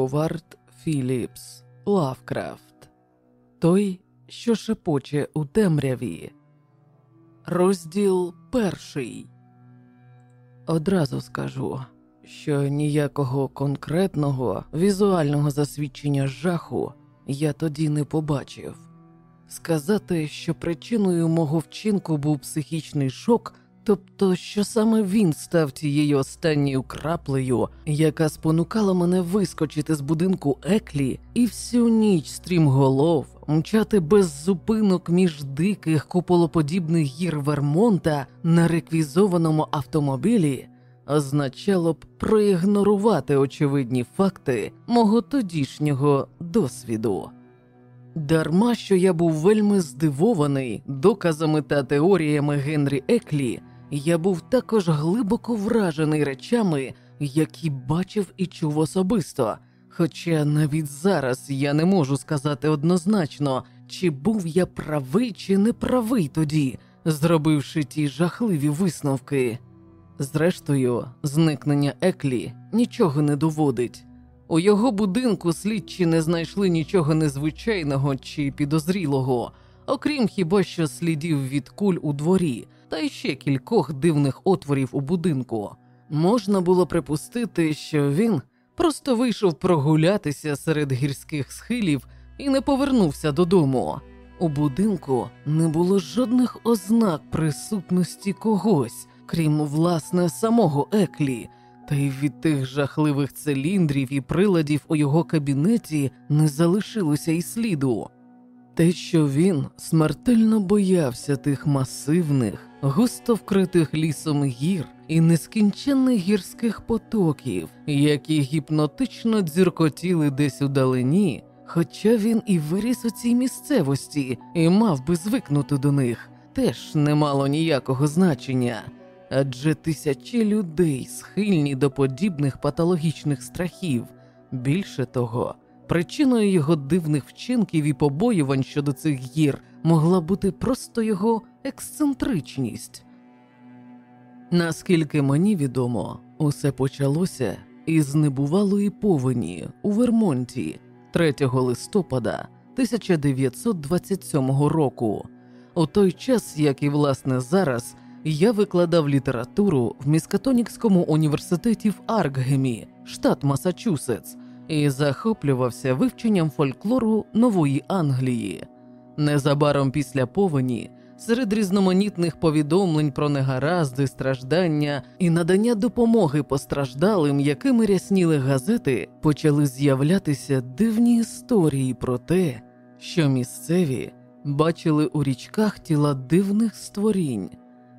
Говард Філіпс Лавкрафт Той, що шепоче у темряві. Розділ перший. Одразу скажу, що ніякого конкретного візуального засвідчення жаху я тоді не побачив. Сказати, що причиною мого вчинку був психічний шок, тобто, що саме він став тією останньою краплею, яка спонукала мене вискочити з будинку Еклі і всю ніч стрімголов мчати без зупинок між диких куполоподібних гір Вермонта на реквізованому автомобілі, означало б проігнорувати очевидні факти мого тодішнього досвіду. Дарма що я був вельми здивований доказами та теоріями Генрі Еклі, я був також глибоко вражений речами, які бачив і чув особисто. Хоча навіть зараз я не можу сказати однозначно, чи був я правий чи не правий тоді, зробивши ті жахливі висновки. Зрештою, зникнення Еклі нічого не доводить. У його будинку слідчі не знайшли нічого незвичайного чи підозрілого, окрім хіба що слідів від куль у дворі та ще кількох дивних отворів у будинку. Можна було припустити, що він просто вийшов прогулятися серед гірських схилів і не повернувся додому. У будинку не було жодних ознак присутності когось, крім власне самого Еклі. Та й від тих жахливих циліндрів і приладів у його кабінеті не залишилося й сліду. Те, що він смертельно боявся тих масивних, густо вкритих лісом гір і нескінченних гірських потоків, які гіпнотично дзюркотіли десь у далині, хоча він і виріс у цій місцевості і мав би звикнути до них, теж не мало ніякого значення адже тисячі людей схильні до подібних патологічних страхів. Більше того, причиною його дивних вчинків і побоювань щодо цих гір могла бути просто його ексцентричність. Наскільки мені відомо, усе почалося із небувалої повені у Вермонті 3 листопада 1927 року. У той час, як і власне зараз, я викладав літературу в Міскатонікському університеті в Аркгемі, штат Масачусетс, і захоплювався вивченням фольклору Нової Англії. Незабаром після повені, серед різноманітних повідомлень про негаразди, страждання і надання допомоги постраждалим, якими рясніли газети, почали з'являтися дивні історії про те, що місцеві бачили у річках тіла дивних створінь.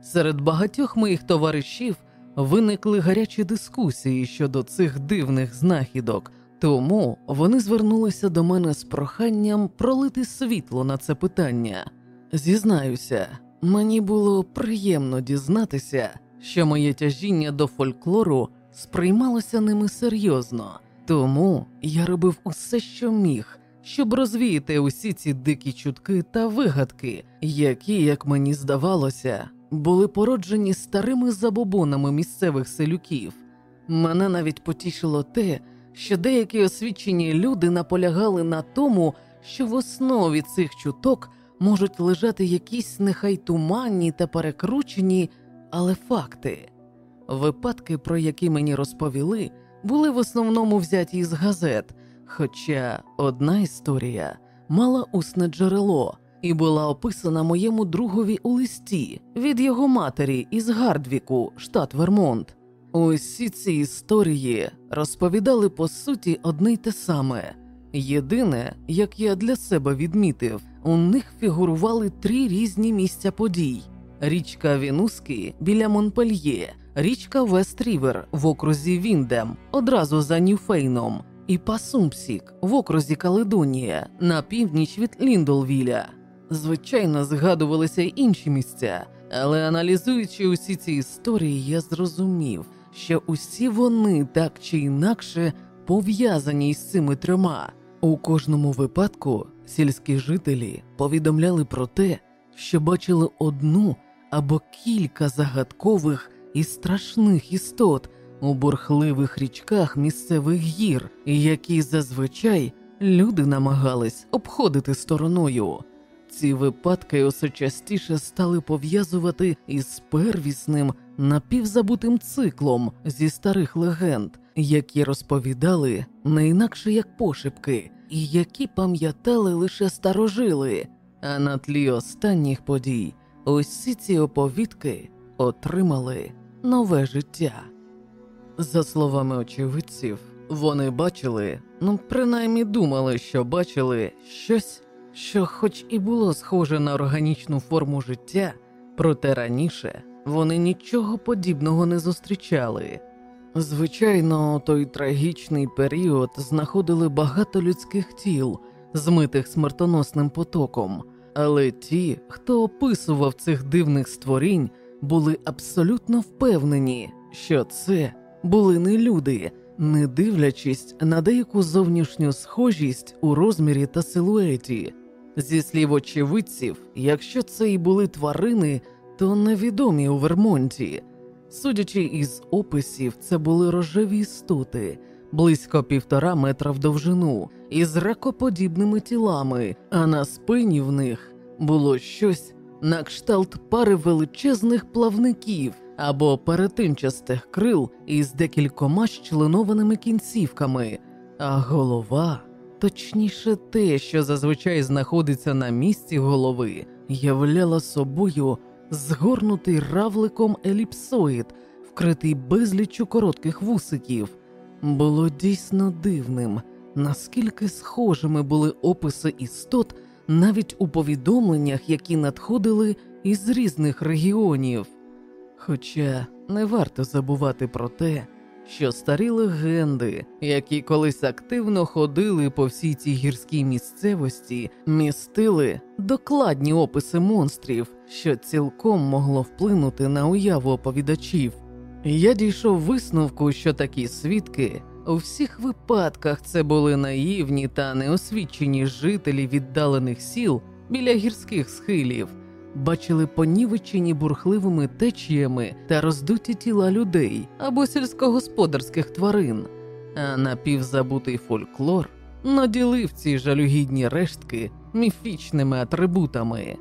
Серед багатьох моїх товаришів виникли гарячі дискусії щодо цих дивних знахідок, тому вони звернулися до мене з проханням пролити світло на це питання. Зізнаюся, мені було приємно дізнатися, що моє тяжіння до фольклору сприймалося ними серйозно, тому я робив усе, що міг, щоб розвіяти усі ці дикі чутки та вигадки, які, як мені здавалося, були породжені старими забобонами місцевих селюків. Мене навіть потішило те, що деякі освічені люди наполягали на тому, що в основі цих чуток можуть лежати якісь нехай туманні та перекручені, але факти. Випадки, про які мені розповіли, були в основному взяті із газет, хоча одна історія мала усне джерело і була описана моєму другові у листі від його матері із Гардвіку, штат Вермонт. Усі ці історії розповідали по суті одне й те саме. Єдине, як я для себе відмітив, у них фігурували три різні місця подій: річка Вінуски біля Монпельє, річка Вест-Рівер в окрузі Віндем, одразу за Ньюфейном, і Пасумпсік в окрузі Каледонія на північ від Ліндолвіля. Звичайно, згадувалися й інші місця, але аналізуючи усі ці історії, я зрозумів, що усі вони так чи інакше пов'язані із цими трьома. У кожному випадку сільські жителі повідомляли про те, що бачили одну або кілька загадкових і страшних істот, у бурхливих річках місцевих гір, які зазвичай люди намагались обходити стороною. Ці випадки усе частіше стали пов'язувати із первісним напівзабутим циклом зі старих легенд, які розповідали не інакше як пошепки, і які пам'ятали лише старожили. А на тлі останніх подій усі ці оповідки отримали нове життя. За словами очевидців, вони бачили, ну принаймні думали, що бачили щось, що, хоч і було схоже на органічну форму життя, проте раніше вони нічого подібного не зустрічали. Звичайно, той трагічний період знаходили багато людських тіл, змитих смертоносним потоком, але ті, хто описував цих дивних створінь, були абсолютно впевнені, що це були не люди, не дивлячись на деяку зовнішню схожість у розмірі та силуеті. Зі слів очевидців, якщо це і були тварини, то невідомі у Вермонті. Судячи із описів, це були рожеві істоти, близько півтора метра в довжину, із ракоподібними тілами, а на спині в них було щось на кшталт пари величезних плавників або перетинчастих крил із декількома щленованими кінцівками, а голова, точніше, те, що зазвичай знаходиться на місці голови, являла собою згорнутий равликом еліпсоїд, вкритий безліччю коротких вусиків. Було дійсно дивним, наскільки схожими були описи істот навіть у повідомленнях, які надходили із різних регіонів. Хоча не варто забувати про те, що старі легенди, які колись активно ходили по всій цій гірській місцевості, містили докладні описи монстрів, що цілком могло вплинути на уяву оповідачів. Я дійшов висновку, що такі свідки у всіх випадках це були наївні та неосвічені жителі віддалених сіл біля гірських схилів бачили понівечені бурхливими течіями та роздуті тіла людей або сільськогосподарських тварин, а напівзабутий фольклор наділив ці жалюгідні рештки міфічними атрибутами.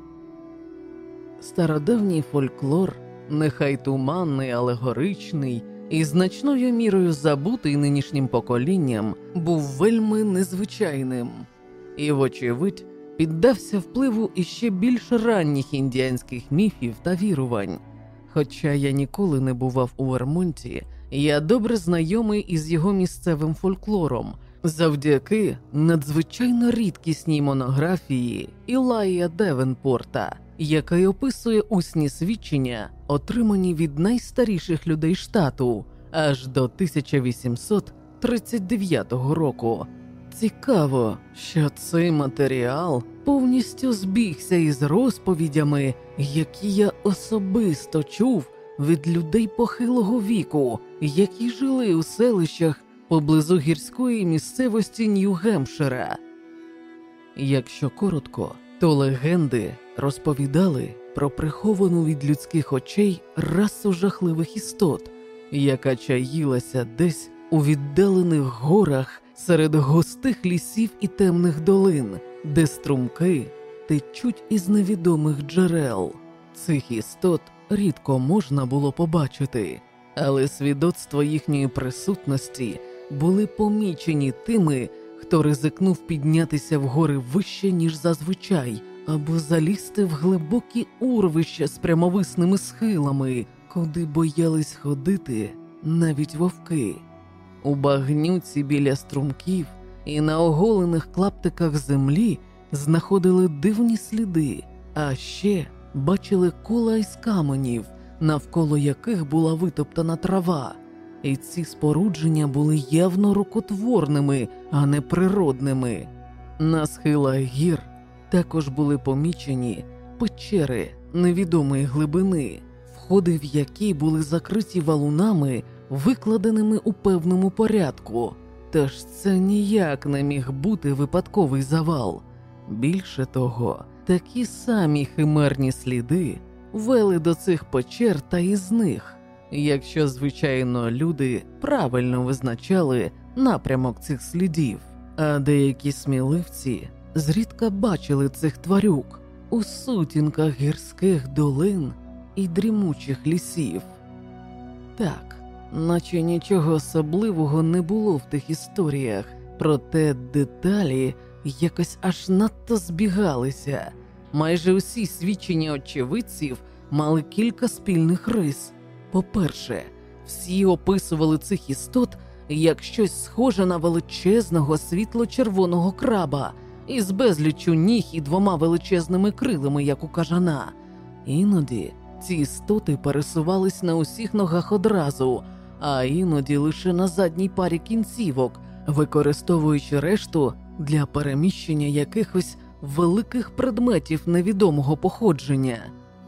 Стародавній фольклор, нехай туманний, алегоричний і значною мірою забутий нинішнім поколінням, був вельми незвичайним і, вочевидь, піддався впливу іще більш ранніх індіанських міфів та вірувань. Хоча я ніколи не бував у Вермонті, я добре знайомий із його місцевим фольклором завдяки надзвичайно рідкісній монографії Ілая Девенпорта, яка й описує усні свідчення, отримані від найстаріших людей штату аж до 1839 року. Цікаво, що цей матеріал повністю збігся із розповідями, які я особисто чув від людей похилого віку, які жили у селищах поблизу гірської місцевості Нью-Гемпшира. Якщо коротко, то легенди розповідали про приховану від людських очей расу жахливих істот, яка чаїлася десь у віддалених горах серед густих лісів і темних долин, де струмки течуть із невідомих джерел. Цих істот рідко можна було побачити, але свідоцтво їхньої присутності були помічені тими, хто ризикнув піднятися в гори вище, ніж зазвичай, або залізти в глибокі урвища з прямовисними схилами, куди боялись ходити навіть вовки. У багнюці біля струмків і на оголених клаптиках землі знаходили дивні сліди, а ще бачили кола із каменів, навколо яких була витоптана трава, і ці спорудження були явно рукотворними, а не природними. На схилах гір також були помічені печери невідомої глибини, входи в які були закриті валунами викладеними у певному порядку, тож це ніяк не міг бути випадковий завал. Більше того, такі самі химерні сліди вели до цих печер та із них. якщо, звичайно, люди правильно визначали напрямок цих слідів, а деякі сміливці зрідка бачили цих тварюк у сутінках гірських долин і дрімучих лісів. Так, наче нічого особливого не було в тих історіях, проте деталі якось аж надто збігалися. Майже усі свідчення очевидців мали кілька спільних рис. По-перше, всі описували цих істот як щось схоже на величезного світло-червоного краба із безліччю ніг і двома величезними крилами, як у кажана. Іноді ці істоти пересувались на усіх ногах одразу, а іноді лише на задній парі кінцівок, використовуючи решту для переміщення якихось великих предметів невідомого походження.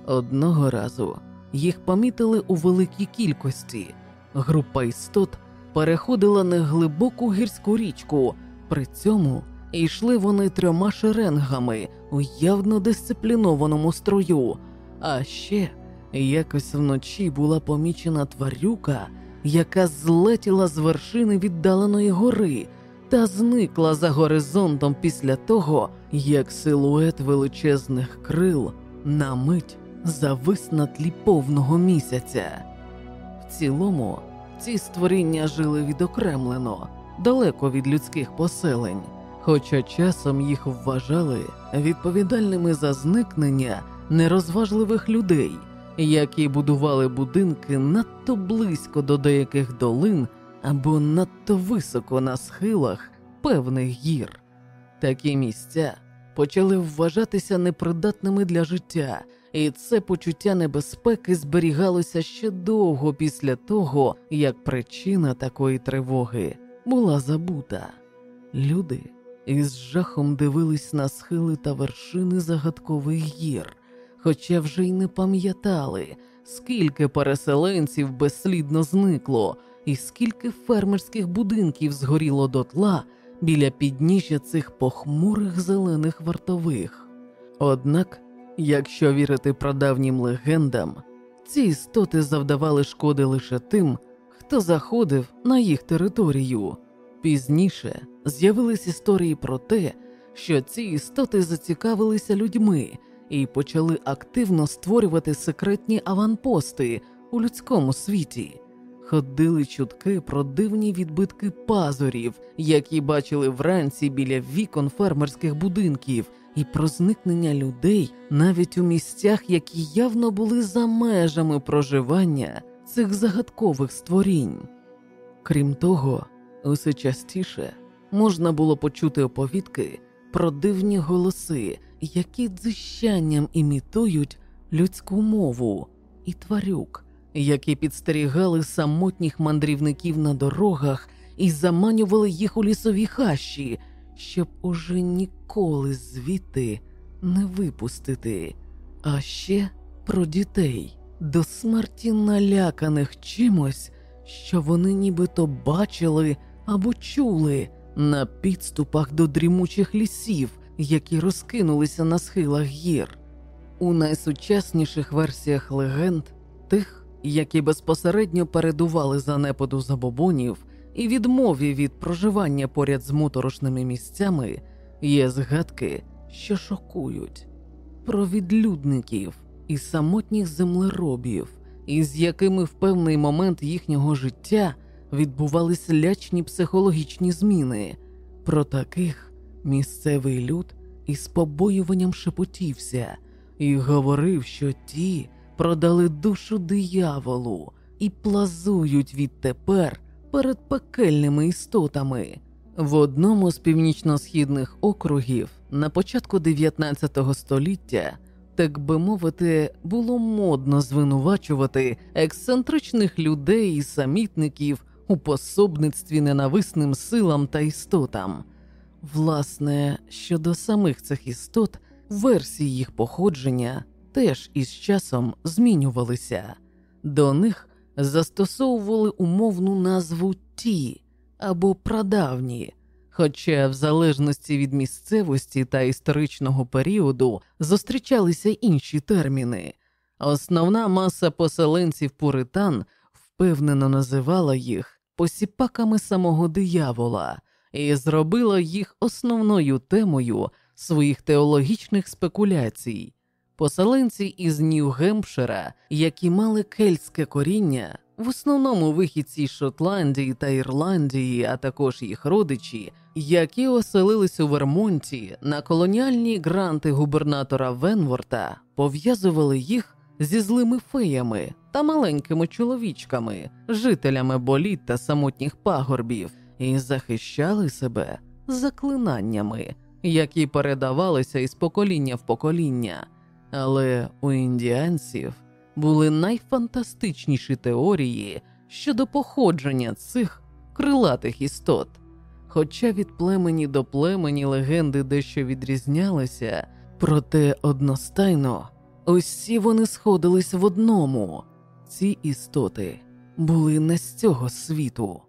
Одного разу їх помітили у великій кількості. Група істот переходила неглибоку гірську річку, при цьому йшли вони трьома шеренгами у явно дисциплінованому строю. А ще якось вночі була помічена тварюка, яка злетіла з вершини віддаленої гори та зникла за горизонтом після того, як силует величезних крил на мить завис на тлі повного місяця. В цілому ці створіння жили відокремлено, далеко від людських поселень, хоча часом їх вважали відповідальними за зникнення нерозважливих людей, які будували будинки надто близько до деяких долин або надто високо на схилах певних гір. Такі місця почали вважатися непридатними для життя, і це почуття небезпеки зберігалося ще довго після того, як причина такої тривоги була забута. Люди із жахом дивились на схили та вершини загадкових гір, хоча вже й не пам'ятали, скільки переселенців безслідно зникло, і скільки фермерських будинків згоріло дотла біля підніжжя цих похмурих зелених вартових. Однак, якщо вірити прадавнім легендам, ці істоти завдавали шкоди лише тим, хто заходив на їх територію. Пізніше з'явились історії про те, що ці істоти зацікавилися людьми і почали активно створювати секретні аванпости у людському світі. Ходили чутки про дивні відбитки пазурів, які бачили вранці біля вікон фермерських будинків, і про зникнення людей навіть у місцях, які явно були за межами проживання цих загадкових створінь. Крім того, усе частіше можна було почути оповідки про дивні голоси, які дзищанням імітують людську мову і тварюк, які підстерігали самотніх мандрівників на дорогах і заманювали їх у лісові хащі, щоб уже ніколи звідти не випустити. А ще про дітей, до смерті наляканих чимось, що вони нібито бачили або чули на підступах до дрімучих лісів, які розкинулися на схилах гір. У найсучасніших версіях легенд, тих, які безпосередньо передували занепаду забобонів і відмові від проживання поряд з моторошними місцями, є згадки, що шокують про відлюдників і самотніх землеробів, із якими в певний момент їхнього життя відбувалися лячні психологічні зміни. Про таких місцевий люд із побоюванням шепотівся і говорив, що ті продали душу дияволу і плазують відтепер перед пекельними істотами. В одному з північно-східних округів на початку 19 століття, так би мовити, було модно звинувачувати ексцентричних людей і самітників у пособництві ненависним силам та істотам. Власне, щодо самих цих істот, версії їх походження теж із часом змінювалися, до них застосовували умовну назву ті або прадавні, хоча, в залежності від місцевості та історичного періоду, зустрічалися інші терміни. Основна маса поселенців пуритан впевнено називала їх посіпаками самого диявола і зробила їх основною темою своїх теологічних спекуляцій. Поселенці із Нью-Гемпшира, які мали кельтське коріння, в основному вихідці Шотландії та Ірландії, а також їх родичі, які оселились у Вермонті на колоніальні гранти губернатора Венворта, пов'язували їх зі злими феями та маленькими чоловічками, жителями боліт та самотніх пагорбів, і захищали себе заклинаннями, які передавалися із покоління в покоління. Але у індіанців були найфантастичніші теорії щодо походження цих крилатих істот. Хоча від племені до племені легенди дещо відрізнялися, проте одностайно усі вони сходились в одному ці істоти були не з цього світу.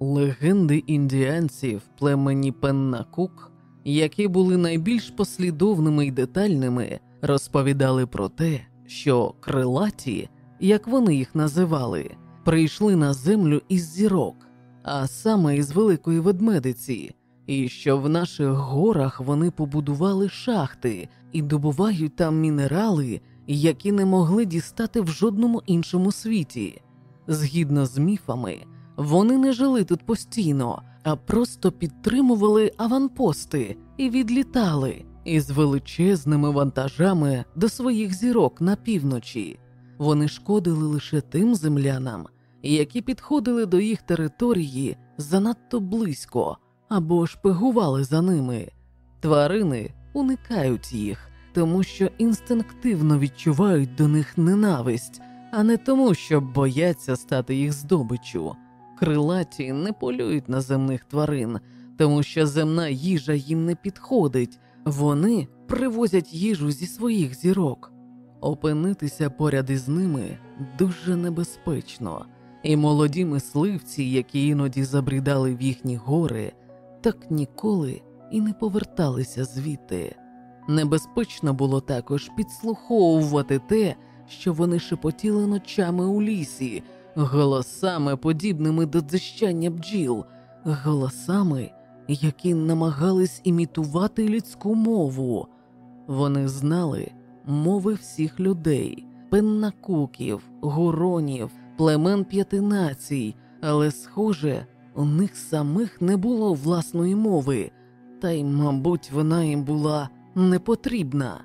Легенди індіанців племені Пеннакук, які були найбільш послідовними й детальними, розповідали про те, що крилаті, як вони їх називали, прийшли на землю із зірок, а саме із великої ведмедиці, і що в наших горах вони побудували шахти і добувають там мінерали, які не могли дістати в жодному іншому світі. Згідно з міфами, вони не жили тут постійно, а просто підтримували аванпости і відлітали із величезними вантажами до своїх зірок на півночі. Вони шкодили лише тим землянам, які підходили до їх території занадто близько або шпигували за ними. Тварини уникають їх, тому що інстинктивно відчувають до них ненависть, а не тому, що бояться стати їх здобиччю. Крилаті не полюють на земних тварин, тому що земна їжа їм не підходить, вони привозять їжу зі своїх зірок. Опинитися поряд із ними дуже небезпечно, і молоді мисливці, які іноді забрідали в їхні гори, так ніколи і не поверталися звідти. Небезпечно було також підслуховувати те, що вони шепотіли ночами у лісі, голосами, подібними до дзищання бджіл, голосами, які намагались імітувати людську мову. Вони знали мови всіх людей, пеннакуків, гуронів, племен п'яти націй, але, схоже, у них самих не було власної мови, та й, мабуть, вона їм була не потрібна.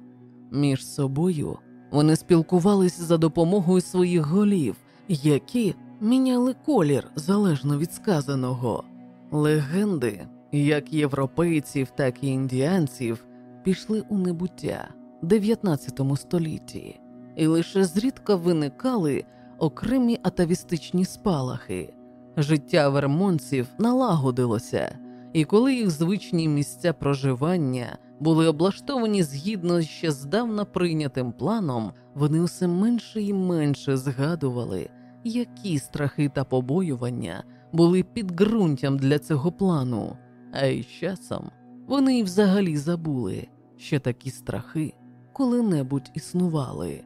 Між собою вони спілкувались за допомогою своїх голів, які міняли колір залежно від сказаного. Легенди, як європейців, так і індіанців, пішли у небуття 19 столітті, і лише зрідка виникали окремі атавістичні спалахи. Життя вермонців налагодилося, і коли їх звичні місця проживання були облаштовані згідно ще здавна прийнятим планом, вони усе менше і менше згадували, які страхи та побоювання були підґрунтям для цього плану, а й часом вони й взагалі забули, що такі страхи коли-небудь існували.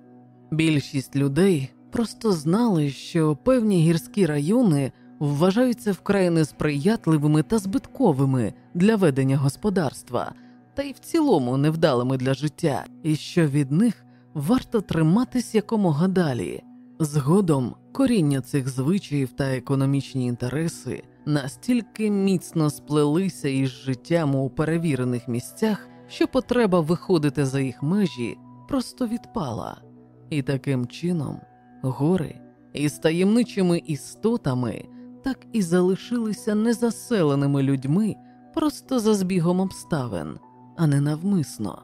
Більшість людей просто знали, що певні гірські райони вважаються вкрай несприятливими та збитковими для ведення господарства, та й в цілому невдалими для життя, і що від них варто триматись якомога далі. Згодом коріння цих звичаїв та економічні інтереси настільки міцно сплелися із життям у перевірених місцях, що потреба виходити за їх межі просто відпала, і таким чином гори із таємничими істотами так і залишилися незаселеними людьми просто за збігом обставин, а не навмисно.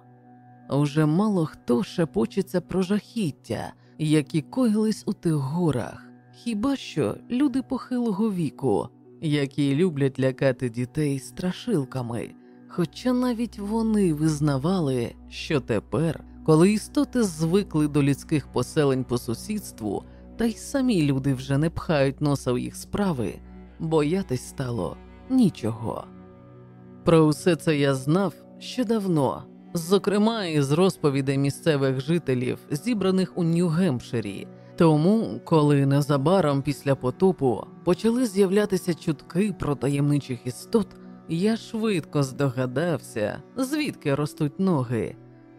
Уже мало хто шепочеться про жахіття, які коїлись у тих горах, хіба що люди похилого віку, які люблять лякати дітей страшилками, хоча навіть вони визнавали, що тепер, коли істоти звикли до людських поселень по сусідству, та й самі люди вже не пхають носа в їх справи, боятись стало нічого. Про усе це я знав ще давно, зокрема із розповідей місцевих жителів, зібраних у Нью-Гемпширі, Тому, коли незабаром після потопу почали з'являтися чутки про таємничих істот, я швидко здогадався, звідки ростуть ноги.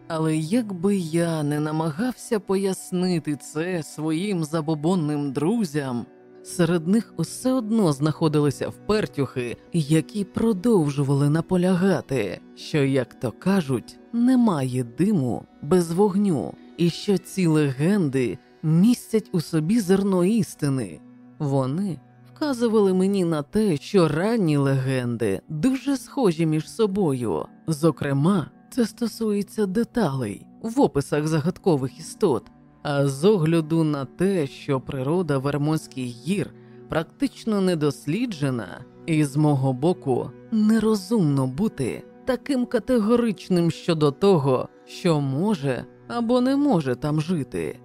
Але якби я не намагався пояснити це своїм забобонним друзям, серед них усе одно знаходилися впертюхи, які продовжували наполягати, що, як то кажуть, немає диму без вогню, і що ці легенди містять у собі зерно істини. Вони вказували мені на те, що ранні легенди дуже схожі між собою. Зокрема, це стосується деталей в описах загадкових істот, а з огляду на те, що природа Вермонських гір практично недосліджена, і з мого боку нерозумно бути таким категоричним щодо того, що може або не може там жити.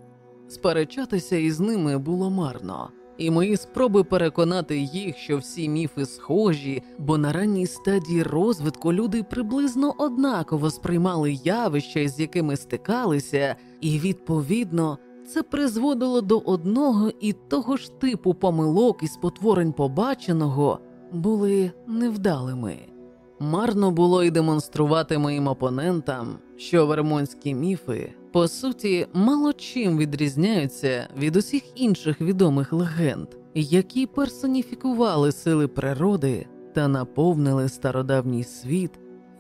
Сперечатися із ними було марно, і мої спроби переконати їх, що всі міфи схожі, бо на ранній стадії розвитку люди приблизно однаково сприймали явища, з якими стикалися, і відповідно це призводило до одного і того ж типу помилок і спотворень побаченого, були невдалими. Марно було й демонструвати моїм опонентам, що вермонські міфи по суті мало чим відрізняються від усіх інших відомих легенд, які персоніфікували сили природи та наповнили стародавній світ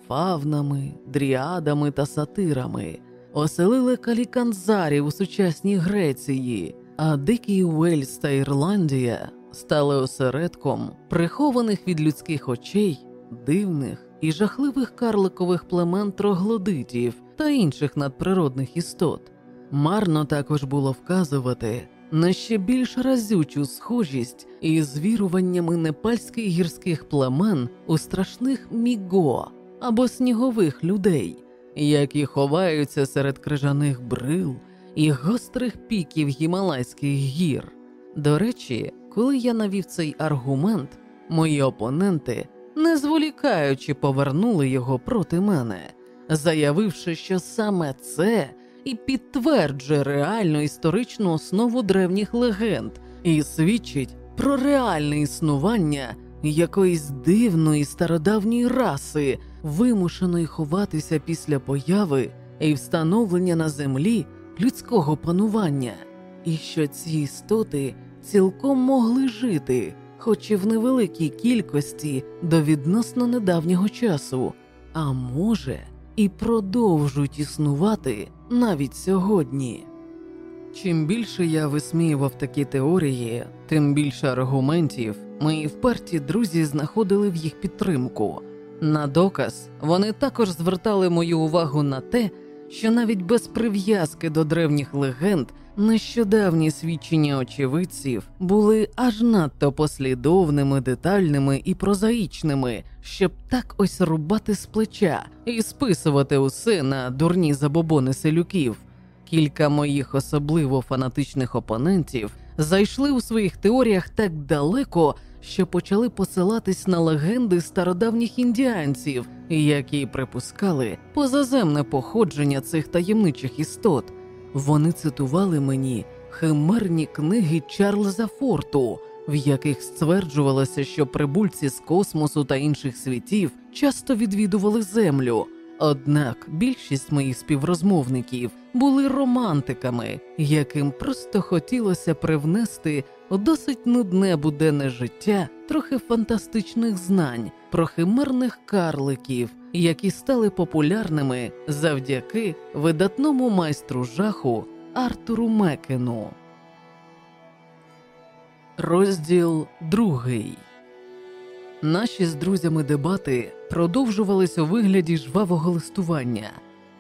фавнами, дріадами та сатирами, оселили каліканзарів у сучасній Греції, а дикий Уельс та Ірландія стали осередком прихованих від людських очей дивних і жахливих карликових племен троглодитів та інших надприродних істот. Марно також було вказувати на ще більш разючу схожість із віруваннями непальських гірських племен у страшних міго або снігових людей, які ховаються серед крижаних брил і гострих піків гімалайських гір. До речі, коли я навів цей аргумент, мої опоненти, не зволікаючи, повернули його проти мене заявивши, що саме це і підтверджує реальну історичну основу древніх легенд і свідчить про реальне існування якоїсь дивної стародавньої раси, вимушеної ховатися після появи і встановлення на землі людського панування, і що ці істоти цілком могли жити, хоч і в невеликій кількості до відносно недавнього часу, а може і продовжують існувати навіть сьогодні. Чим більше я висміював такі теорії, тим більше аргументів мої вперті друзі знаходили в їх підтримку. На доказ вони також звертали мою увагу на те, що навіть без прив'язки до древніх легенд нещодавні свідчення очевидців були аж надто послідовними, детальними і прозаїчними, щоб так ось рубати з плеча і списувати усе на дурні забобони селюків. Кілька моїх особливо фанатичних опонентів зайшли у своїх теоріях так далеко, що почали посилатись на легенди стародавніх індіанців, які припускали позаземне походження цих таємничих істот. Вони цитували мені химерні книги Чарльза Форту, в яких стверджувалося, що прибульці з космосу та інших світів часто відвідували Землю. Однак більшість моїх співрозмовників були романтиками, яким просто хотілося привнести у досить нудне буденне життя трохи фантастичних знань про химерних карликів, які стали популярними завдяки видатному майстру жаху Артуру Мекену. Розділ другий. Наші з друзями дебати продовжувались у вигляді жвавого листування,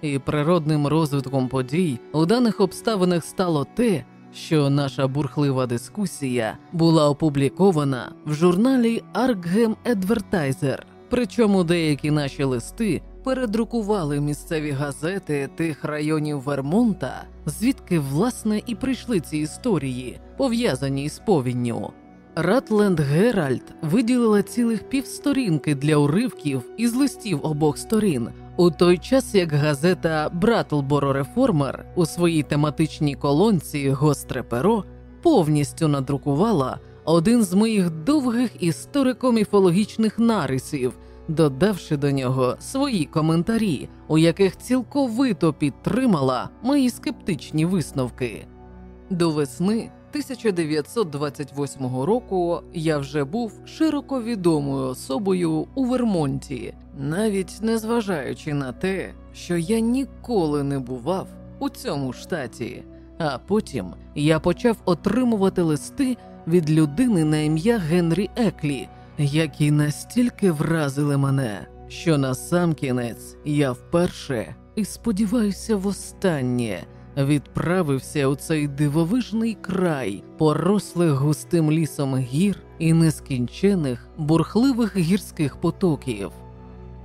і природним розвитком подій у даних обставинах стало те, що наша бурхлива дискусія була опублікована в журналі Arkham Advertiser, причому деякі наші листи передрукували місцеві газети тих районів Вермонта, звідки власне і прийшли ці історії, пов'язані з повінню. Ратленд Геральт виділила цілих півсторінки для уривків із листів обох сторін, у той час як газета Братлборо Реформер у своїй тематичній колонці Гостре перо повністю надрукувала один з моїх довгих історико-міфологічних нарисів, додавши до нього свої коментарі, у яких цілковито підтримала мої скептичні висновки. До весни 1928 року я вже був широко відомою особою у Вермонті, навіть незважаючи на те, що я ніколи не бував у цьому штаті. А потім я почав отримувати листи від людини на ім'я Генрі Еклі, які настільки вразили мене, що насамкінець я вперше і сподіваюся, востаннє відправився у цей дивовижний край, порослих густим лісом гір і нескінчених бурхливих гірських потоків.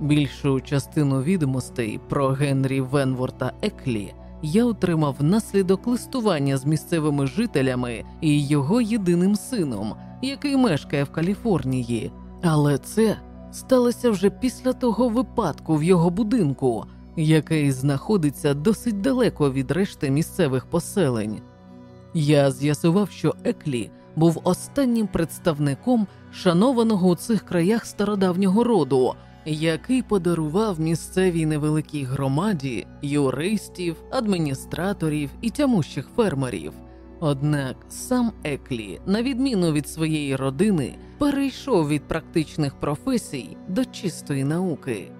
Більшу частину відомостей про Генрі Венворта Еклі я отримав внаслідок листування з місцевими жителями і його єдиним сином, який мешкає в Каліфорнії. Але це сталося вже після того випадку в його будинку, який знаходиться досить далеко від решти місцевих поселень. Я з'ясував, що Еклі був останнім представником шанованого у цих краях стародавнього роду, який подарував місцевій невеликій громаді юристів, адміністраторів і тямущих фермерів. Однак сам Еклі, на відміну від своєї родини, перейшов від практичних професій до чистої науки.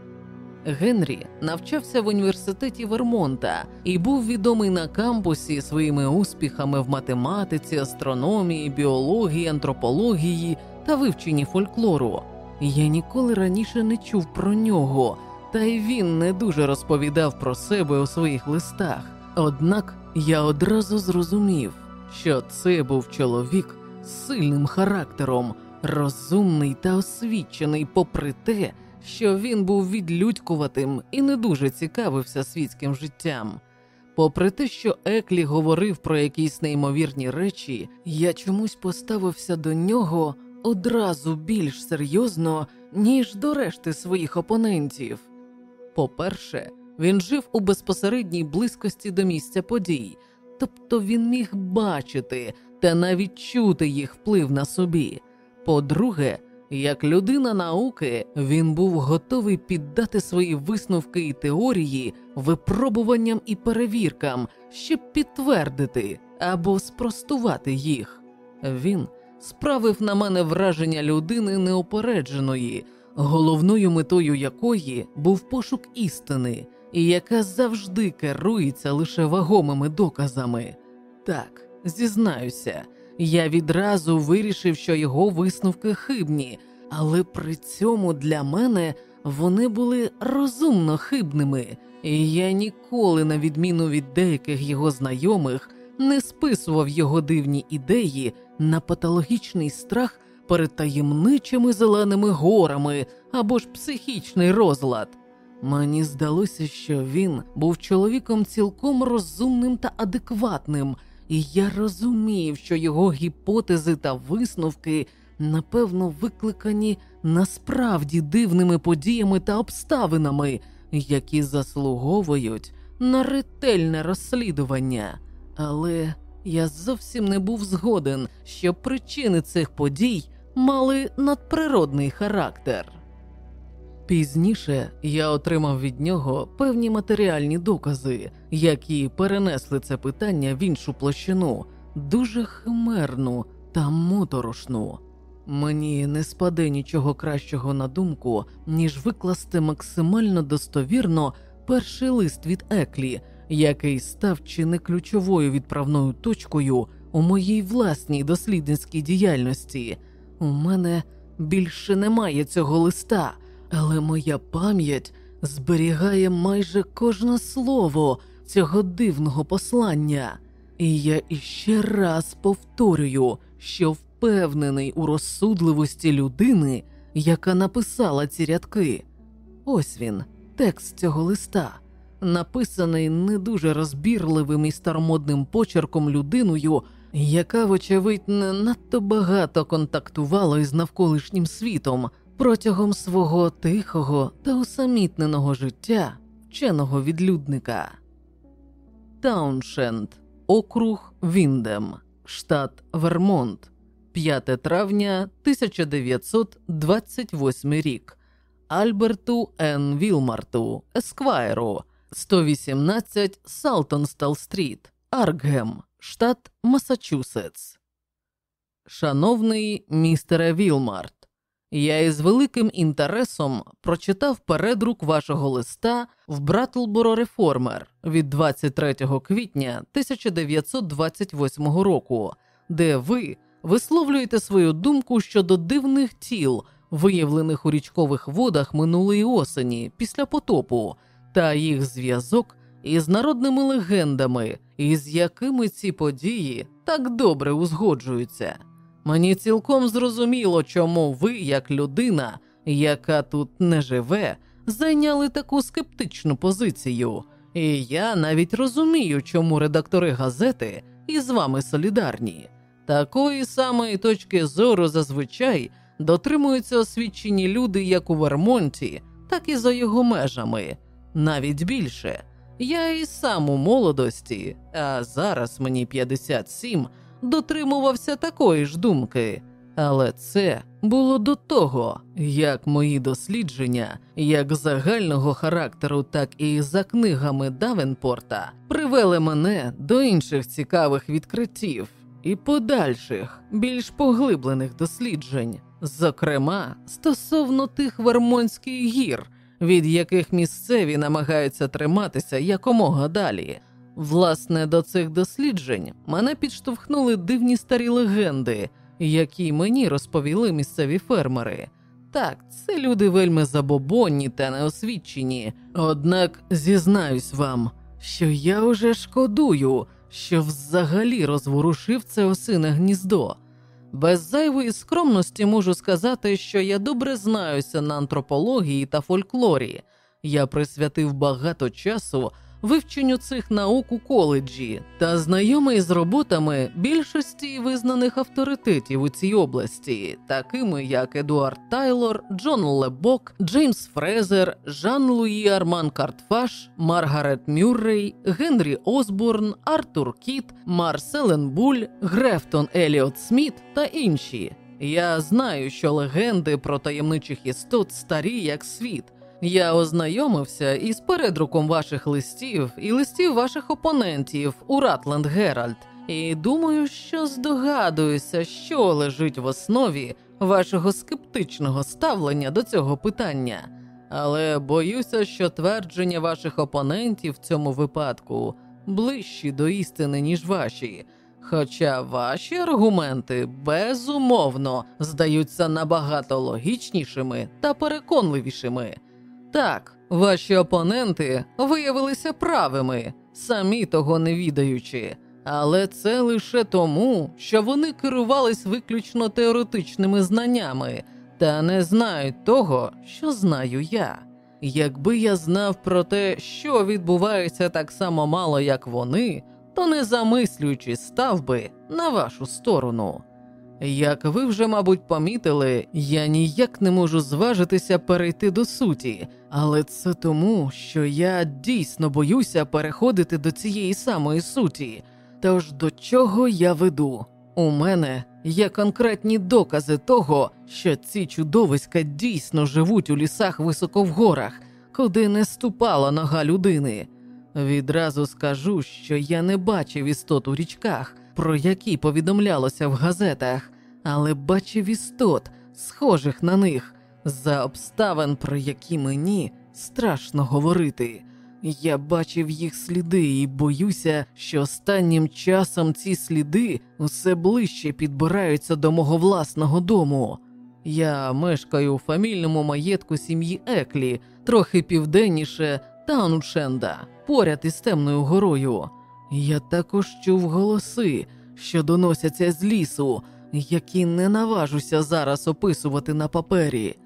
Генрі навчався в університеті Вермонта і був відомий на кампусі своїми успіхами в математиці, астрономії, біології, антропології та вивченні фольклору. Я ніколи раніше не чув про нього, та й він не дуже розповідав про себе у своїх листах. Однак я одразу зрозумів, що це був чоловік з сильним характером, розумний та освічений, попри те, що він був відлюдькуватим і не дуже цікавився світським життям. Попри те, що Еклі говорив про якісь неймовірні речі, я чомусь поставився до нього одразу більш серйозно, ніж до решти своїх опонентів. По-перше, він жив у безпосередній близькості до місця подій, тобто він міг бачити та навіть чути їх вплив на собі. По-друге, як людина науки, він був готовий піддати свої висновки і теорії випробуванням і перевіркам, щоб підтвердити або спростувати їх. Він справив на мене враження людини неопередженої, головною метою якої був пошук істини, і яка завжди керується лише вагомими доказами. Так, зізнаюся, я відразу вирішив, що його висновки хибні, але при цьому для мене вони були розумно хибними, і я ніколи, на відміну від деяких його знайомих, не списував його дивні ідеї на патологічний страх перед таємничими зеленими горами або ж психічний розлад. Мені здалося, що він був чоловіком цілком розумним та адекватним, і я розумів, що його гіпотези та висновки напевно викликані насправді дивними подіями та обставинами, які заслуговують на ретельне розслідування. Але я зовсім не був згоден, що причини цих подій мали надприродний характер. Пізніше я отримав від нього певні матеріальні докази, які перенесли це питання в іншу площину, дуже химерну та моторошну. Мені не спаде нічого кращого на думку, ніж викласти максимально достовірно перший лист від Еклі, який став чи не ключовою відправною точкою у моїй власній дослідницькій діяльності. У мене більше немає цього листа, але моя пам'ять зберігає майже кожне слово цього дивного послання, і я іще раз повторюю, що впевнений у розсудливості людини, яка написала ці рядки. Ось він, текст цього листа написаний не дуже розбірливим і старомодним почерком людиною, яка, вочевидь, не надто багато контактувала із навколишнім світом протягом свого тихого та усамітненого життя вченого відлюдника. Тауншенд, округ Віндем, штат Вермонт, 5 травня 1928 рік. Альберту Н. Вілмарту, Есквайру, 118 Салтонстал Стріт, Аркгем, штат Масачусетс. Шановний містере Вілмарт, я із великим інтересом прочитав передрук вашого листа в Братлборо Реформер від 23 квітня 1928 року, де ви висловлюєте свою думку щодо дивних тіл, виявлених у річкових водах минулої осені після потопу, та їх зв'язок із народними легендами, із якими ці події так добре узгоджуються. Мені цілком зрозуміло, чому ви, як людина, яка тут не живе, зайняли таку скептичну позицію, і я навіть розумію, чому редактори газети із вами солідарні. Такої самої точки зору зазвичай дотримуються освічені люди як у Вермонті, так і за його межами, навіть більше. Я і сам у молодості, а зараз мені 57, дотримувався такої ж думки. Але це було до того, як мої дослідження, як загального характеру, так і за книгами Давенпорта, привели мене до інших цікавих відкриттів і подальших, більш поглиблених досліджень, зокрема стосовно тих Вермонських гір, від яких місцеві намагаються триматися якомога далі. Власне, до цих досліджень мене підштовхнули дивні старі легенди, які мені розповіли місцеві фермери. Так, це люди вельми забобонні та неосвічені, однак зізнаюсь вам, що я уже шкодую, що взагалі розворушив це осине гніздо. Без зайвої скромності можу сказати, що я добре знаюся на антропології та фольклорі. Я присвятив багато часу вивченню цих наук у коледжі та знайомий з роботами більшості визнаних авторитетів у цій області, такими як Едуард Тайлор, Джон Лебок, Джеймс Фрезер, Жан Луї Арман Катрфаж, Маргарет Мюррей, Генрі Осборн, Артур Кіт, Марселен Буль, Графтон Еліот Сміт та інші. Я знаю, що легенди про таємничих істот старі як світ. Я ознайомився із передруком ваших листів і листів ваших опонентів у Ратленд Геральд, і думаю, що здогадуюся, що лежить в основі вашого скептичного ставлення до цього питання. Але боюся, що твердження ваших опонентів в цьому випадку ближчі до істини, ніж ваші. Хоча ваші аргументи безумовно здаються набагато логічнішими та переконливішими. Так, ваші опоненти виявилися правими, самі того не відаючи, але це лише тому, що вони керувались виключно теоретичними знаннями та не знають того, що знаю я. Якби я знав про те, що відбувається так само мало, як вони, то не замислюючись став би на вашу сторону. Як ви вже, мабуть, помітили, я ніяк не можу зважитися перейти до суті, але це тому, що я дійсно боюся переходити до цієї самої суті. Тож до чого я веду? У мене є конкретні докази того, що ці чудовиська дійсно живуть у лісах високо в горах, куди не ступала нога людини. Відразу скажу, що я не бачив істот у річках, про які повідомлялося в газетах, але бачив істот, схожих на них, за обставин, про які мені страшно говорити. Я бачив їх сліди і боюся, що останнім часом ці сліди усе ближче підбираються до мого власного дому. Я мешкаю у фамільному маєтку сім'ї Еклі, трохи південніше Тауншенда, поряд із темною горою. Я також чув голоси, що доносяться з лісу, які не наважуся зараз описувати на папері.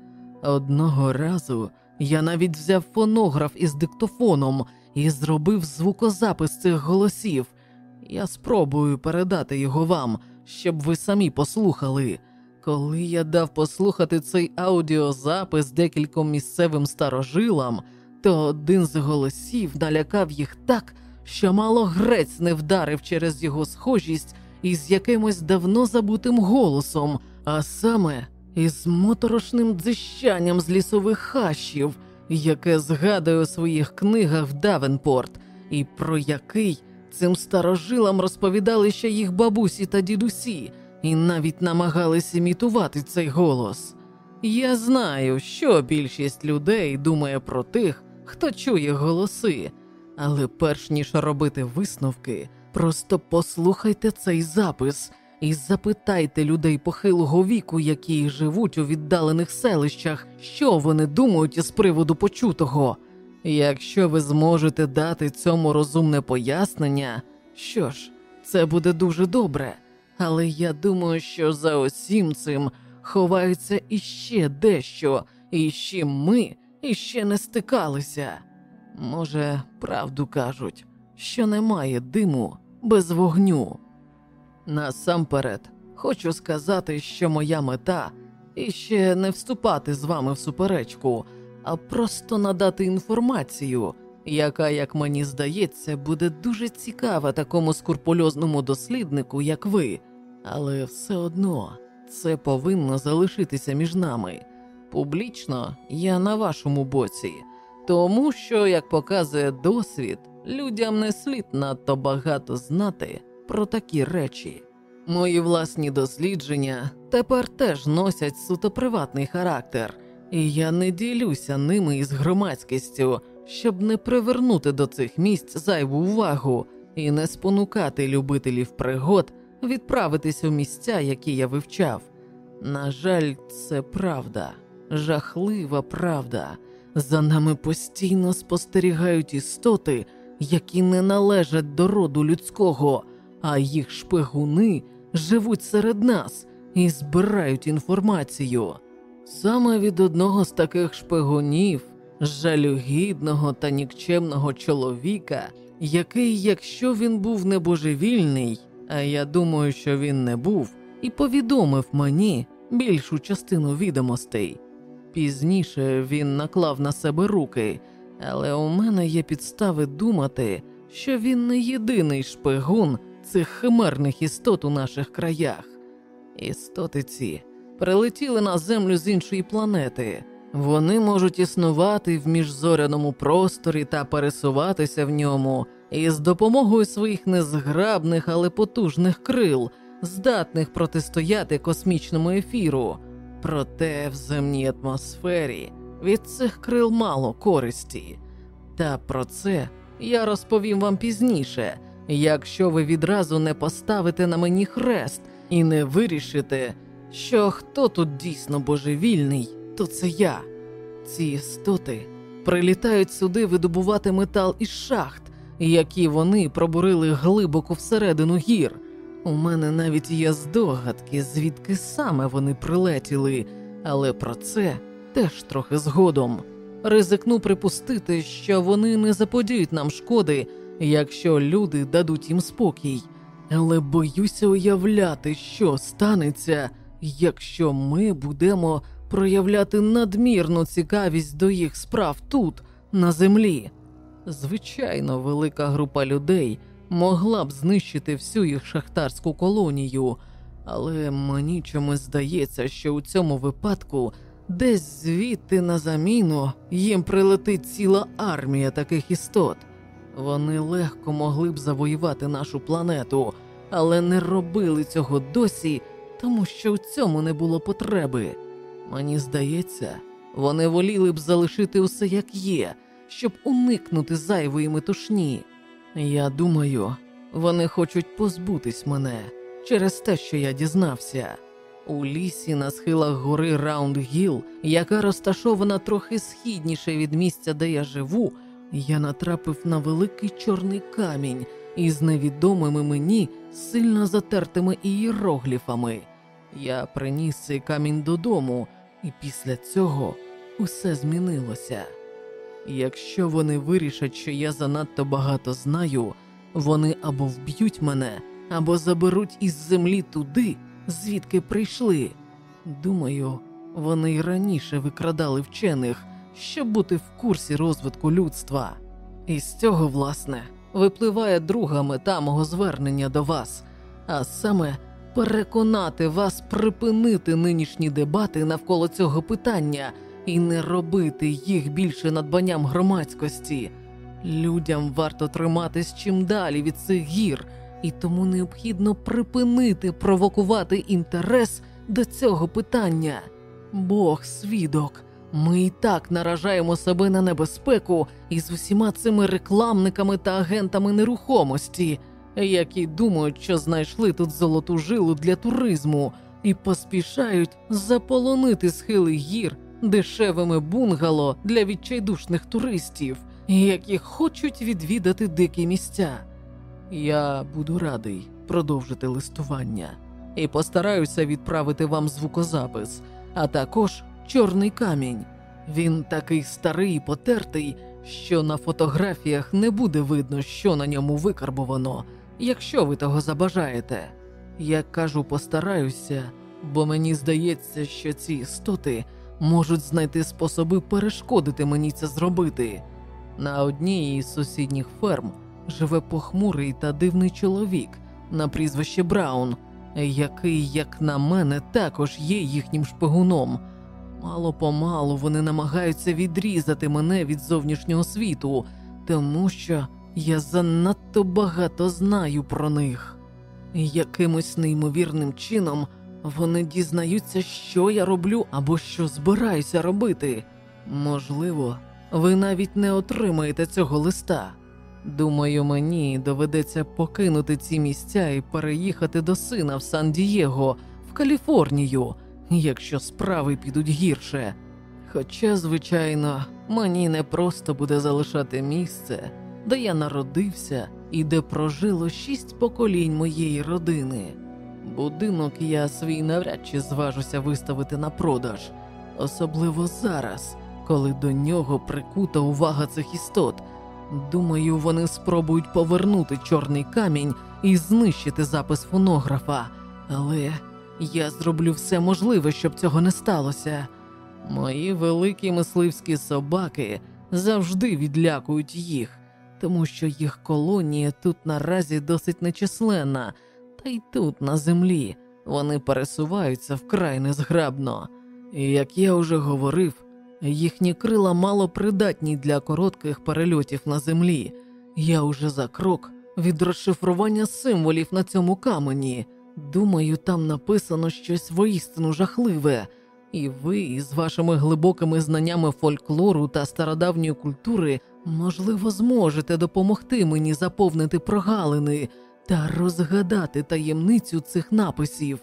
Одного разу я навіть взяв фонограф із диктофоном і зробив звукозапис цих голосів. Я спробую передати його вам, щоб ви самі послухали. Коли я дав послухати цей аудіозапис декільком місцевим старожилам, то один з голосів налякав їх так, що мало грець не вдарив через його схожість із якимось давно забутим голосом, а саме із моторошним дзищанням з лісових хащів, яке згадує у своїх книгах в Давенпорт, і про який цим старожилам розповідали ще їх бабусі та дідусі, і навіть намагались імітувати цей голос. Я знаю, що більшість людей думає про тих, хто чує голоси, але перш ніж робити висновки, просто послухайте цей запис і запитайте людей похилого віку, які живуть у віддалених селищах, що вони думають із приводу почутого. Якщо ви зможете дати цьому розумне пояснення, що ж, це буде дуже добре, але я думаю, що за усім цим ховається іще дещо, і з чим ми іще не стикалися. Може, правду кажуть, що немає диму без вогню. Насамперед, хочу сказати, що моя мета іще не вступати з вами в суперечку, а просто надати інформацію, яка, як мені здається, буде дуже цікава такому скурпульозному досліднику, як ви, але все одно це повинно залишитися між нами. Публічно я на вашому боці, тому що, як показує досвід, людям не слід надто багато знати про такі речі. Мої власні дослідження тепер теж носять суто приватний характер, і я не ділюся ними із громадськістю, щоб не привернути до цих місць зайву увагу і не спонукати любителів пригод відправитись у місця, які я вивчав. На жаль, це правда, жахлива правда. За нами постійно спостерігають істоти, які не належать до роду людського, а їх шпигуни живуть серед нас і збирають інформацію. Саме від одного з таких шпигунів, жалюгідного та нікчемного чоловіка, який, якщо він був небожевільний, а я думаю, що він не був, і повідомив мені більшу частину відомостей. Пізніше він наклав на себе руки, але у мене є підстави думати, що він не єдиний шпигун цих химерних істот у наших краях. Істоти ці прилетіли на землю з іншої планети. Вони можуть існувати в міжзоряному просторі та пересуватися в ньому із допомогою своїх незграбних, але потужних крил, здатних протистояти космічному ефіру. Проте в земній атмосфері від цих крил мало користі. Та про це я розповім вам пізніше, якщо ви відразу не поставите на мені хрест і не вирішите, що хто тут дійсно божевільний, то це я. Ці істоти прилітають сюди видобувати метал із шахт, які вони пробурили глибоко всередину гір. У мене навіть є здогадки, звідки саме вони прилетіли, але про це теж трохи згодом. Ризикну припустити, що вони не заподіють нам шкоди, якщо люди дадуть їм спокій, але боюся уявляти, що станеться, якщо ми будемо проявляти надмірну цікавість до їх справ тут, на землі. Звичайно, велика група людей могла б знищити всю їх шахтарську колонію, але мені чомусь здається, що у цьому випадку десь звідти на заміну їм прилетить ціла армія таких істот. Вони легко могли б завоювати нашу планету, але не робили цього досі, тому що в цьому не було потреби. Мені здається, вони воліли б залишити усе як є, щоб уникнути зайвої метушні. Я думаю, вони хочуть позбутись мене через те, що я дізнався. У лісі на схилах гори Раунд Гіл, яка розташована трохи східніше від місця, де я живу, я натрапив на великий чорний камінь із невідомими мені сильно затертими ієрогліфами. Я приніс цей камінь додому, і після цього усе змінилося. Якщо вони вирішать, що я занадто багато знаю, Вони або вб'ють мене, або заберуть із землі туди, звідки прийшли. Думаю, вони й раніше викрадали вчених, щоб бути в курсі розвитку людства. І з цього, власне, випливає друга мета мого звернення до вас, а саме переконати вас припинити нинішні дебати навколо цього питання і не робити їх більше надбанням громадськості. Людям варто триматись чим далі від цих гір, і тому необхідно припинити провокувати інтерес до цього питання. Бог свідок, ми і так наражаємо себе на небезпеку із усіма цими рекламниками та агентами нерухомості, які думають, що знайшли тут золоту жилу для туризму і поспішають заполонити схили гір дешевими бунгало для відчайдушних туристів, які хочуть відвідати дикі місця. Я буду радий продовжити листування і постараюся відправити вам звукозапис, а також чорний камінь. Він такий старий і потертий, що на фотографіях не буде видно, що на ньому викарбовано, якщо ви того забажаєте. Я кажу, постараюся, бо мені здається, що ці істоти можуть знайти способи перешкодити мені це зробити. На одній із сусідніх ферм живе похмурий та дивний чоловік на прізвище Браун, який, як на мене, також є їхнім шпигуном. Мало помалу вони намагаються відрізати мене від зовнішнього світу, тому що я занадто багато знаю про них. Якимось неймовірним чином вони дізнаються, що я роблю або що збираюся робити. Можливо, ви навіть не отримаєте цього листа. Думаю, мені доведеться покинути ці місця і переїхати до сина в Сан-Дієго, в Каліфорнію, якщо справи підуть гірше. Хоча, звичайно, мені не просто буде залишати місце, де я народився і де прожило шість поколінь моєї родини. Будинок я свій навряд чи зважуся виставити на продаж, особливо зараз, коли до нього прикута увага цих істот. Думаю, вони спробують повернути чорний камінь і знищити запис фонографа, але я зроблю все можливе, щоб цього не сталося. Мої великі мисливські собаки завжди відлякують їх, тому що їх колонія тут наразі досить нечисленна, та й тут, на землі, вони пересуваються вкрай незграбно. І як я вже говорив, їхні крила мало придатні для коротких перельотів на землі. Я уже за крок від розшифрування символів на цьому камені. Думаю, там написано щось воістину жахливе, і ви, із вашими глибокими знаннями фольклору та стародавньої культури, можливо, зможете допомогти мені заповнити прогалини та розгадати таємницю цих написів.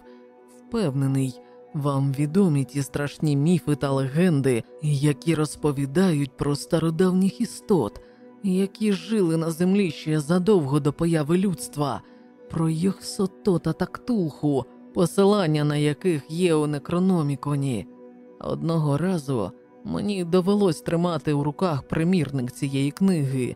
Впевнений, вам відомі ті страшні міфи та легенди, які розповідають про стародавніх істот, які жили на землі ще задовго до появи людства, про Йохсотота та Ктулху, посилання на яких є у некрономіконі. Одного разу мені довелось тримати у руках примірник цієї книги,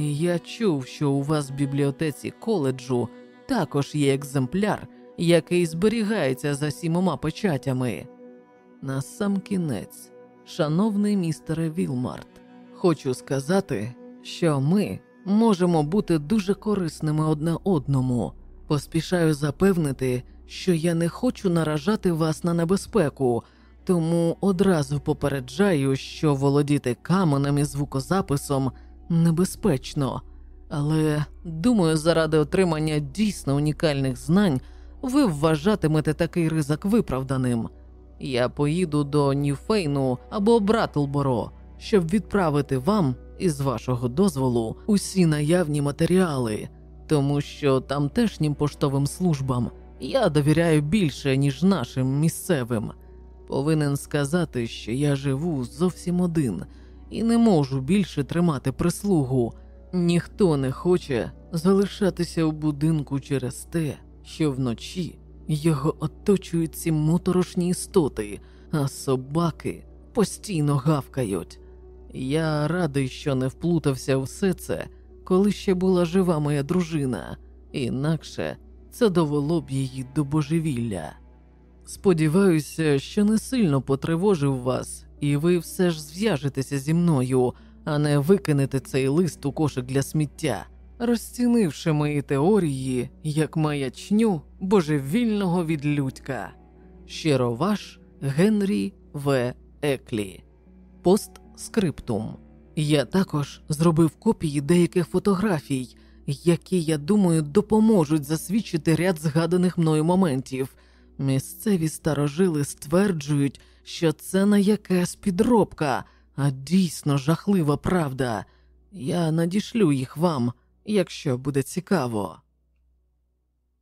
я чув, що у вас в бібліотеці коледжу також є екземпляр який зберігається за сімома печатями. На сам кінець, шановний містере Вілмарт, хочу сказати, що ми можемо бути дуже корисними одне одному. Поспішаю запевнити, що я не хочу наражати вас на небезпеку, тому одразу попереджаю, що володіти каменем і звукозаписом небезпечно. Але думаю, заради отримання дійсно унікальних знань ви вважатимете такий ризик виправданим. Я поїду до Ньюфейну або Братлборо, щоб відправити вам, із вашого дозволу, усі наявні матеріали, тому що тамтешнім поштовим службам я довіряю більше, ніж нашим місцевим. Повинен сказати, що я живу зовсім один і не можу більше тримати прислугу. Ніхто не хоче залишатися у будинку через те що вночі його оточують ці моторошні істоти, а собаки постійно гавкають. Я радий, що не вплутався в все це, коли ще була жива моя дружина, інакше це довело б її до божевілля. Сподіваюся, що не сильно потривожив вас, і ви все ж зв'яжетеся зі мною, а не викинете цей лист у кошик для сміття, розцінивши мої теорії як маячню божевільного відлюдька. Щиро ваш Генрі В. Еклі. Постскриптум. Я також зробив копії деяких фотографій, які, я думаю, допоможуть засвідчити ряд згаданих мною моментів. Місцеві старожили стверджують, що це не якась підробка, а дійсно жахлива правда. Я надішлю їх вам, якщо буде цікаво.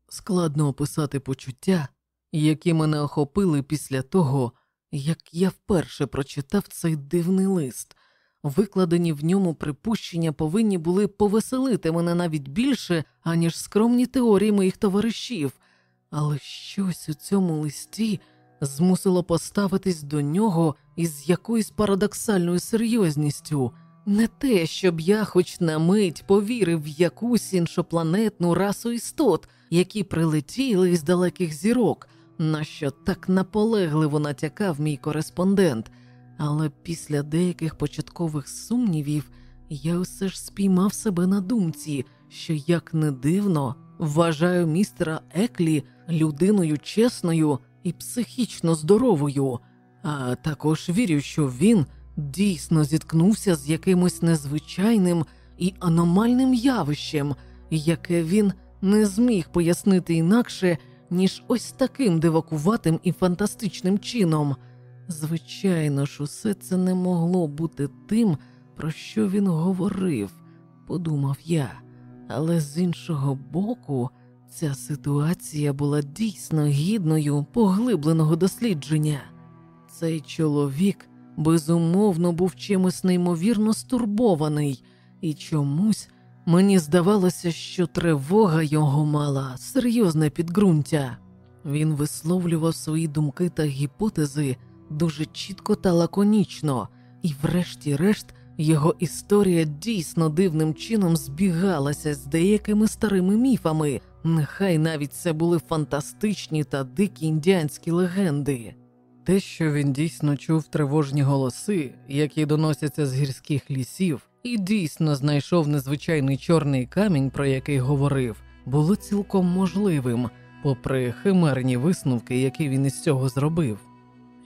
Складно описати почуття, які мене охопили після того, як я вперше прочитав цей дивний лист. Викладені в ньому припущення повинні були повеселити мене навіть більше, аніж скромні теорії моїх товаришів, але щось у цьому листі змусило поставитись до нього із якоюсь парадоксальною серйозністю. Не те, щоб я хоч на мить повірив в якусь іншопланетну расу істот, які прилетіли із далеких зірок, на що так наполегливо натякав мій кореспондент. Але після деяких початкових сумнівів я усе ж спіймав себе на думці, що, як не дивно, вважаю містера Еклі людиною чесною і психічно здоровою, а також вірю, що він дійсно зіткнувся з якимось незвичайним і аномальним явищем, яке він не зміг пояснити інакше, ніж ось таким дивакуватим і фантастичним чином. Звичайно ж, усе це не могло бути тим, про що він говорив, подумав я, але з іншого боку, ця ситуація була дійсно гідною поглибленого дослідження. Цей чоловік безумовно був чимось неймовірно стурбований, і чомусь мені здавалося, що тривога його мала серйозне підґрунтя. Він висловлював свої думки та гіпотези дуже чітко та лаконічно, і, врешті-решт, його історія дійсно дивним чином збігалася з деякими старими міфами, нехай навіть це були фантастичні та дикі індіанські легенди. Те, що він дійсно чув тривожні голоси, які доносяться з гірських лісів, і дійсно знайшов незвичайний чорний камінь, про який говорив, було цілком можливим, попри химерні висновки, які він із цього зробив.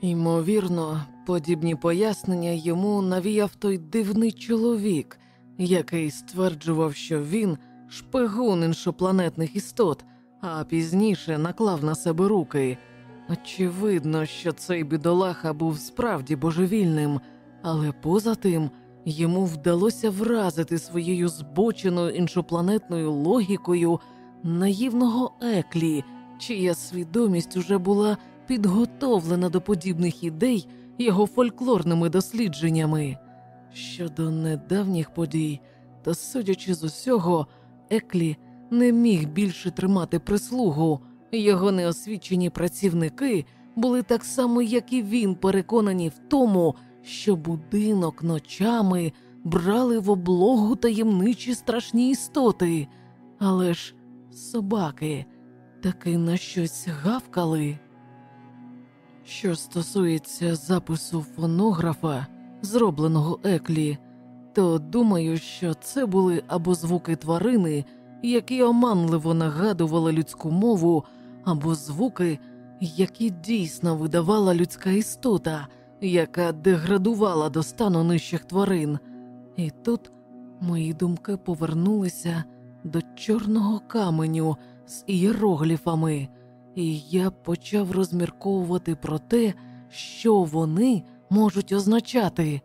Ймовірно, подібні пояснення йому навіяв той дивний чоловік, який стверджував, що він шпигун іншопланетних істот, а пізніше наклав на себе руки. Очевидно, що цей бідолаха був справді божевільним, але поза тим йому вдалося вразити своєю збоченою іншопланетною логікою наївного еклі, чия свідомість уже була підготовлена до подібних ідей його фольклорними дослідженнями. Щодо недавніх подій, то, судячи з усього, Еклі не міг більше тримати прислугу. Його неосвічені працівники були так само, як і він, переконані в тому, що будинок ночами брали в облогу таємничі страшні істоти, але ж собаки таки на щось гавкали. Що стосується запису фонографа, зробленого Еклі, то думаю, що це були або звуки тварини, які оманливо нагадували людську мову, або звуки, які дійсно видавала людська істота, яка деградувала до стану нижчих тварин. І тут мої думки повернулися до чорного каменю з ієрогліфами і я почав розмірковувати про те, що вони можуть означати,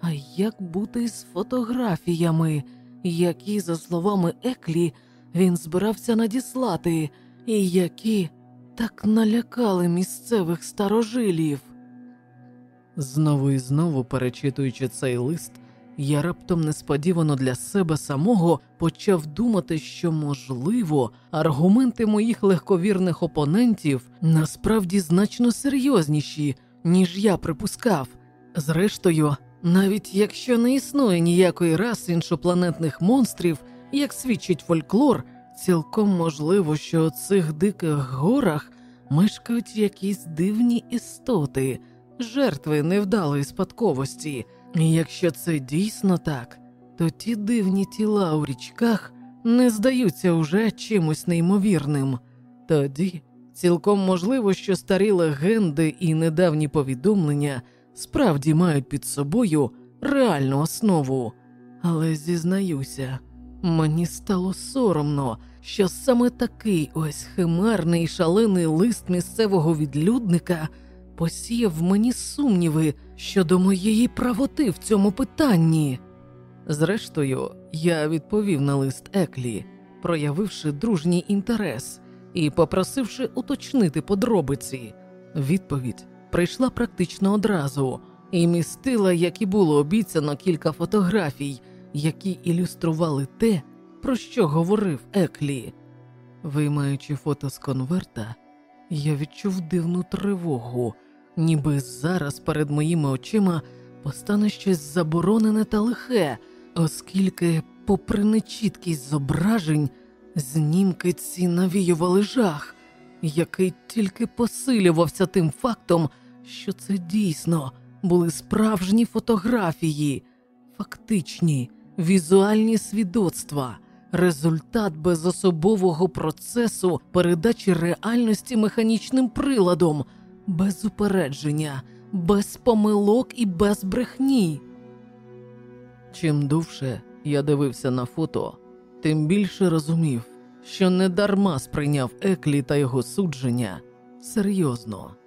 а як бути з фотографіями, які, за словами Еклі, він збирався надіслати, і які так налякали місцевих старожилів. Знову і знову перечитуючи цей лист, я раптом несподівано для себе самого почав думати, що, можливо, аргументи моїх легковірних опонентів насправді значно серйозніші, ніж я припускав. Зрештою, навіть якщо не існує ніякої раси іншопланетних монстрів, як свідчить фольклор, цілком можливо, що у цих диких горах мешкають якісь дивні істоти, жертви невдалої спадковості. І якщо це дійсно так, то ті дивні тіла у річках не здаються уже чимось неймовірним. Тоді цілком можливо, що старі легенди і недавні повідомлення справді мають під собою реальну основу. Але зізнаюся, мені стало соромно, що саме такий ось химерний шалений лист місцевого відлюдника посіяв мені сумніви щодо моєї правоти в цьому питанні. Зрештою, я відповів на лист Еклі, проявивши дружній інтерес і попросивши уточнити подробиці. Відповідь прийшла практично одразу і містила, як і було обіцяно, кілька фотографій, які ілюстрували те, про що говорив Еклі. Виймаючи фото з конверта, я відчув дивну тривогу, ніби зараз перед моїми очима постане щось заборонене та лихе, оскільки, попри нечіткість зображень, знімки ці навіювали жах, який тільки посилювався тим фактом, що це дійсно? Були справжні фотографії, фактичні. Візуальні свідоцтва, результат безособового процесу передачі реальності механічним приладом, без упередження, без помилок і без брехні. Чим довше я дивився на фото, тим більше розумів, що недарма сприйняв Еклі та його судження серйозно.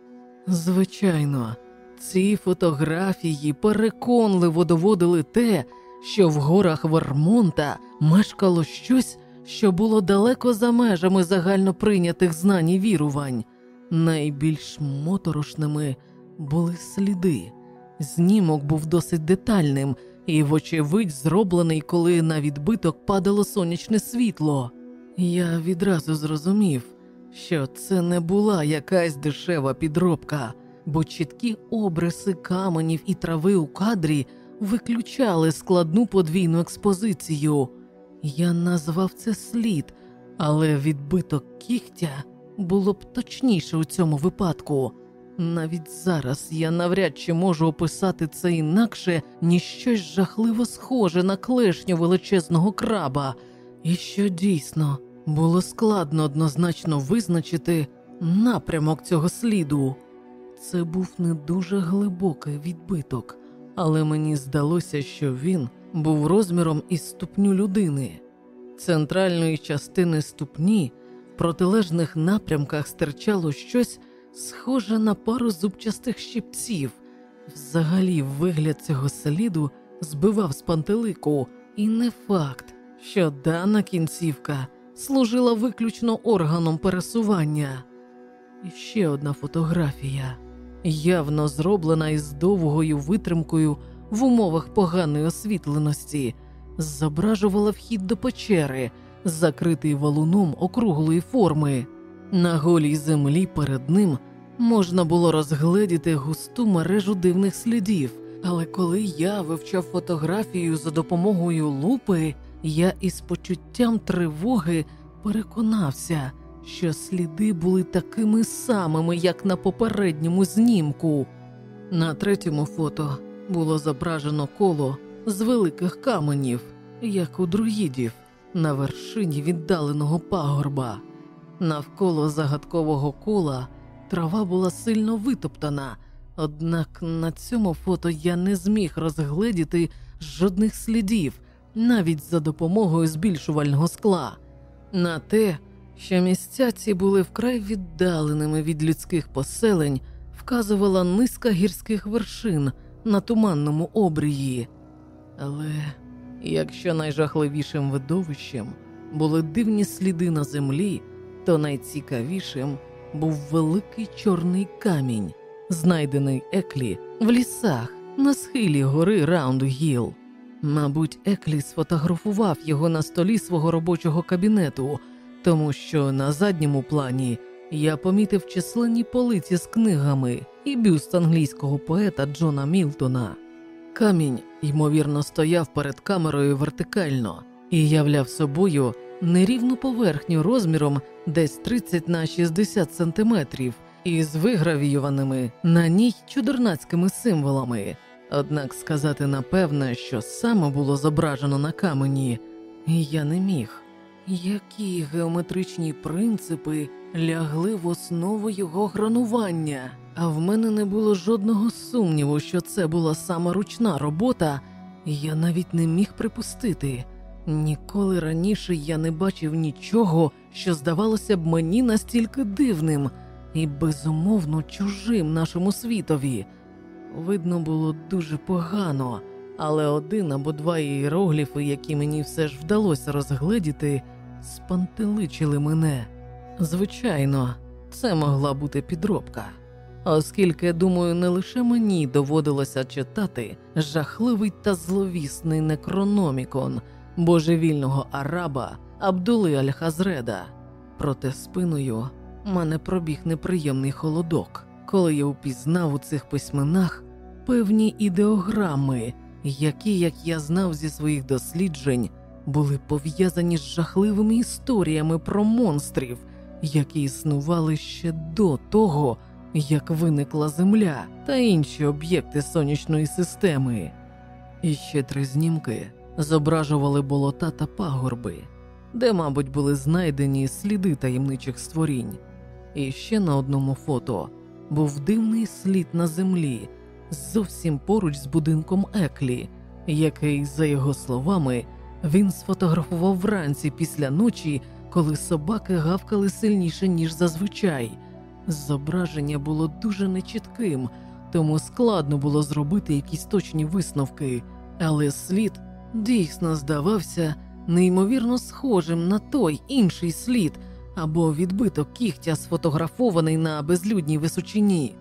Звичайно, ці фотографії переконливо доводили те, що в горах Вермонта мешкало щось, що було далеко за межами загально прийнятих знань і вірувань. Найбільш моторошними були сліди. Знімок був досить детальним і, вочевидь, зроблений, коли на відбиток падало сонячне світло. Я відразу зрозумів, що це не була якась дешева підробка, бо чіткі обриси каменів і трави у кадрі виключали складну подвійну експозицію. Я назвав це слід, але відбиток кігтя було б точніше у цьому випадку. Навіть зараз я навряд чи можу описати це інакше, ніж щось жахливо схоже на клешню величезного краба, і що дійсно було складно однозначно визначити напрямок цього сліду. Це був не дуже глибокий відбиток, але мені здалося, що він був розміром із ступню людини. Центральної частини ступні в протилежних напрямках стирчало щось схоже на пару зубчастих щипців. Взагалі, вигляд цього сліду збивав з пантелику, і не факт, що дана кінцівка служила виключно органом пересування. І ще одна фотографія, явно зроблена із довгою витримкою в умовах поганої освітленості, зображувала вхід до печери, закритий валуном округлої форми. На голій землі перед ним можна було розгледіти густу мережу дивних слідів, але коли я вивчав фотографію за допомогою лупи, я із почуттям тривоги переконався, що сліди були такими самими, як на попередньому знімку. На третьому фото було зображено коло з великих каменів, як у друїдів, на вершині віддаленого пагорба. Навколо загадкового кола трава була сильно витоптана, однак на цьому фото я не зміг розгледіти жодних слідів, навіть за допомогою збільшувального скла. На те, що місця ці були вкрай віддаленими від людських поселень, вказувала низка гірських вершин на туманному обрії. Але якщо найжахливішим видовищем були дивні сліди на землі, то найцікавішим був великий чорний камінь, знайдений Еклі в лісах на схилі гори Раунд Гіл. Мабуть, Еклі сфотографував його на столі свого робочого кабінету, тому що на задньому плані я помітив численні полиці з книгами і бюст англійського поета Джона Мілтона. Камінь, ймовірно, стояв перед камерою вертикально, і являв собою нерівну поверхню розміром десь 30 на 60 сантиметрів із вигравіюваними на ній чудернацькими символами. Однак сказати напевне, що саме було зображено на камені, я не міг. Які геометричні принципи лягли в основу його гранування, а в мене не було жодного сумніву, що це була саме ручна робота, я навіть не міг припустити. Ніколи раніше я не бачив нічого, що здавалося б мені настільки дивним і безумовно чужим нашому світові. Видно було дуже погано, але один або два іерогліфи, які мені все ж вдалося розгледіти, спантеличили мене. Звичайно, це могла бути підробка, оскільки, думаю, не лише мені доводилося читати жахливий та зловісний некрономікон божевільного араба Абдули Аль-Хазреда. Проте спиною мене пробіг неприємний холодок, коли я упізнав у цих письменах певні ідеограми, які, як я знав зі своїх досліджень, були пов'язані з жахливими історіями про монстрів, які існували ще до того, як виникла Земля та інші об'єкти сонячної системи. І ще три знімки зображували болота та пагорби, де, мабуть, були знайдені сліди таємничих створінь. І ще на одному фото був дивний слід на землі, зовсім поруч з будинком Еклі, який, за його словами, він сфотографував вранці після ночі, коли собаки гавкали сильніше, ніж зазвичай. Зображення було дуже нечітким, тому складно було зробити якісь точні висновки, але слід дійсно здавався неймовірно схожим на той інший слід або відбиток кігтя, сфотографований на безлюдній височині.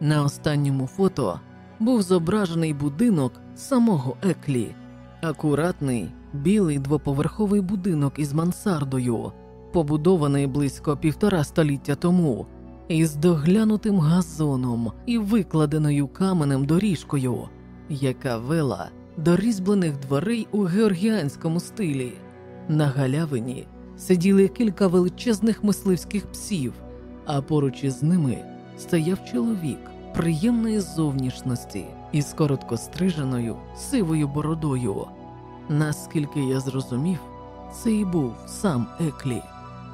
На останньому фото був зображений будинок самого Еклі, акуратний білий двоповерховий будинок із мансардою, побудований близько півтора століття тому, із доглянутим газоном і викладеною каменем доріжкою, яка вела до різьблених дверей у георгіанському стилі. На галявині сиділи кілька величезних мисливських псів, а поруч із ними стояв чоловік приємної зовнішності із короткостриженою сивою бородою. Наскільки я зрозумів, це і був сам Еклі,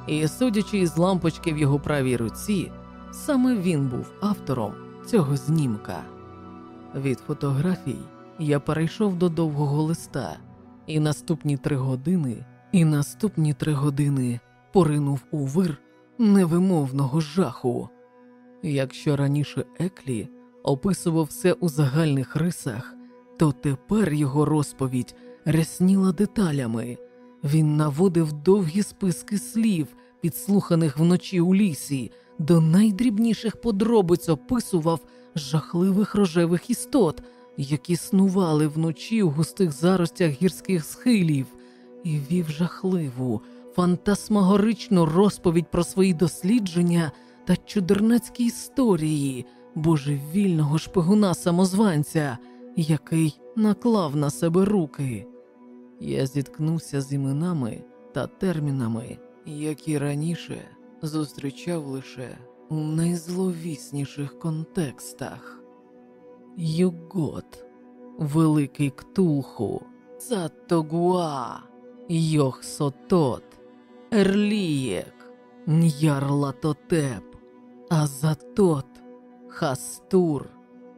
і, судячи із лампочки в його правій руці, саме він був автором цього знімка. Від фотографій я перейшов до довгого листа, і наступні три години, і наступні три години поринув у вир невимовного жаху. Якщо раніше Еклі описував все у загальних рисах, то тепер його розповідь рясніла деталями. Він наводив довгі списки слів, підслуханих вночі у лісі, до найдрібніших подробиць описував жахливих рожевих істот, які снували вночі у густих заростях гірських схилів, і вів жахливу, фантасмагоричну розповідь про свої дослідження та чудернацькі історії божевільного шпигуна самозванця, який наклав на себе руки. Я зіткнувся з іменами та термінами, які раніше зустрічав лише у найзловісніших контекстах. Югот, Великий Ктулху, Цаттогуа, Йохсотот, Ерлієк, Ньярлатотеп, Азатот, Хастур,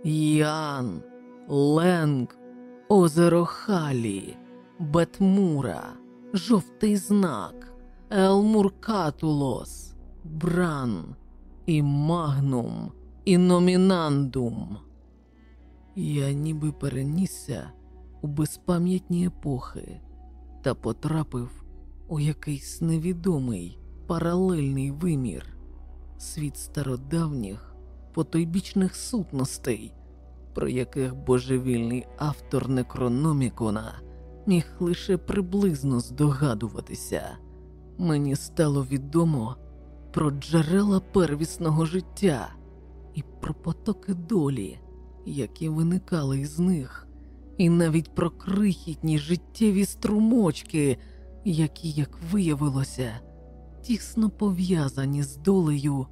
Ян, Ленг, Озеро Халі, Бетмура, Жовтий знак, Елмуркатулос, Бран, і Магнум, і Номінандум. Я ніби перенісся у безпам'ятні епохи та потрапив у якийсь невідомий паралельний вимір, світ стародавніх потойбічних сутностей, про яких божевільний автор Некрономікона міг лише приблизно здогадуватися. Мені стало відомо про джерела первісного життя і про потоки долі, які виникали із них, і навіть про крихітні життєві струмочки, які, як виявилося, тісно пов'язані з долею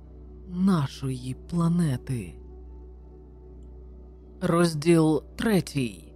нашої планети. Розділ третій.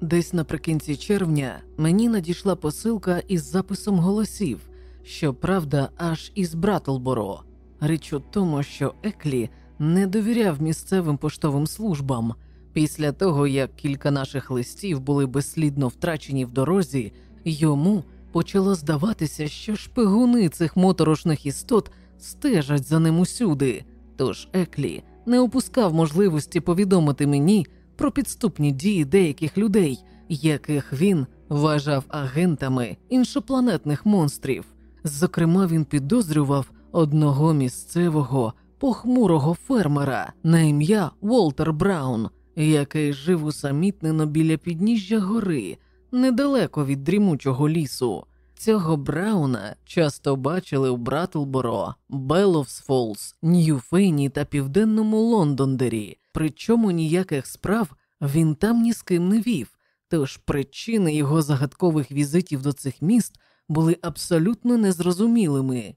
Десь наприкінці червня мені надійшла посилка із записом голосів, щоправда, аж із Братлборо. Річ у тому, що Еклі не довіряв місцевим поштовим службам. Після того, як кілька наших листів були безслідно втрачені в дорозі, йому почало здаватися, що шпигуни цих моторошних істот стежать за ним усюди. Тож Еклі не опускав можливості повідомити мені про підступні дії деяких людей, яких він вважав агентами іншопланетних монстрів. Зокрема, він підозрював одного місцевого похмурого фермера на ім'я Волтер Браун, який жив усамітнено біля підніжжя гори, недалеко від дрімучого лісу. Цього Брауна часто бачили у Братлборо, Беловс Фолс, Ньюфейні та Південному Лондондері, причому ніяких справ він там ні з ким не вів, тож причини його загадкових візитів до цих міст були абсолютно незрозумілими.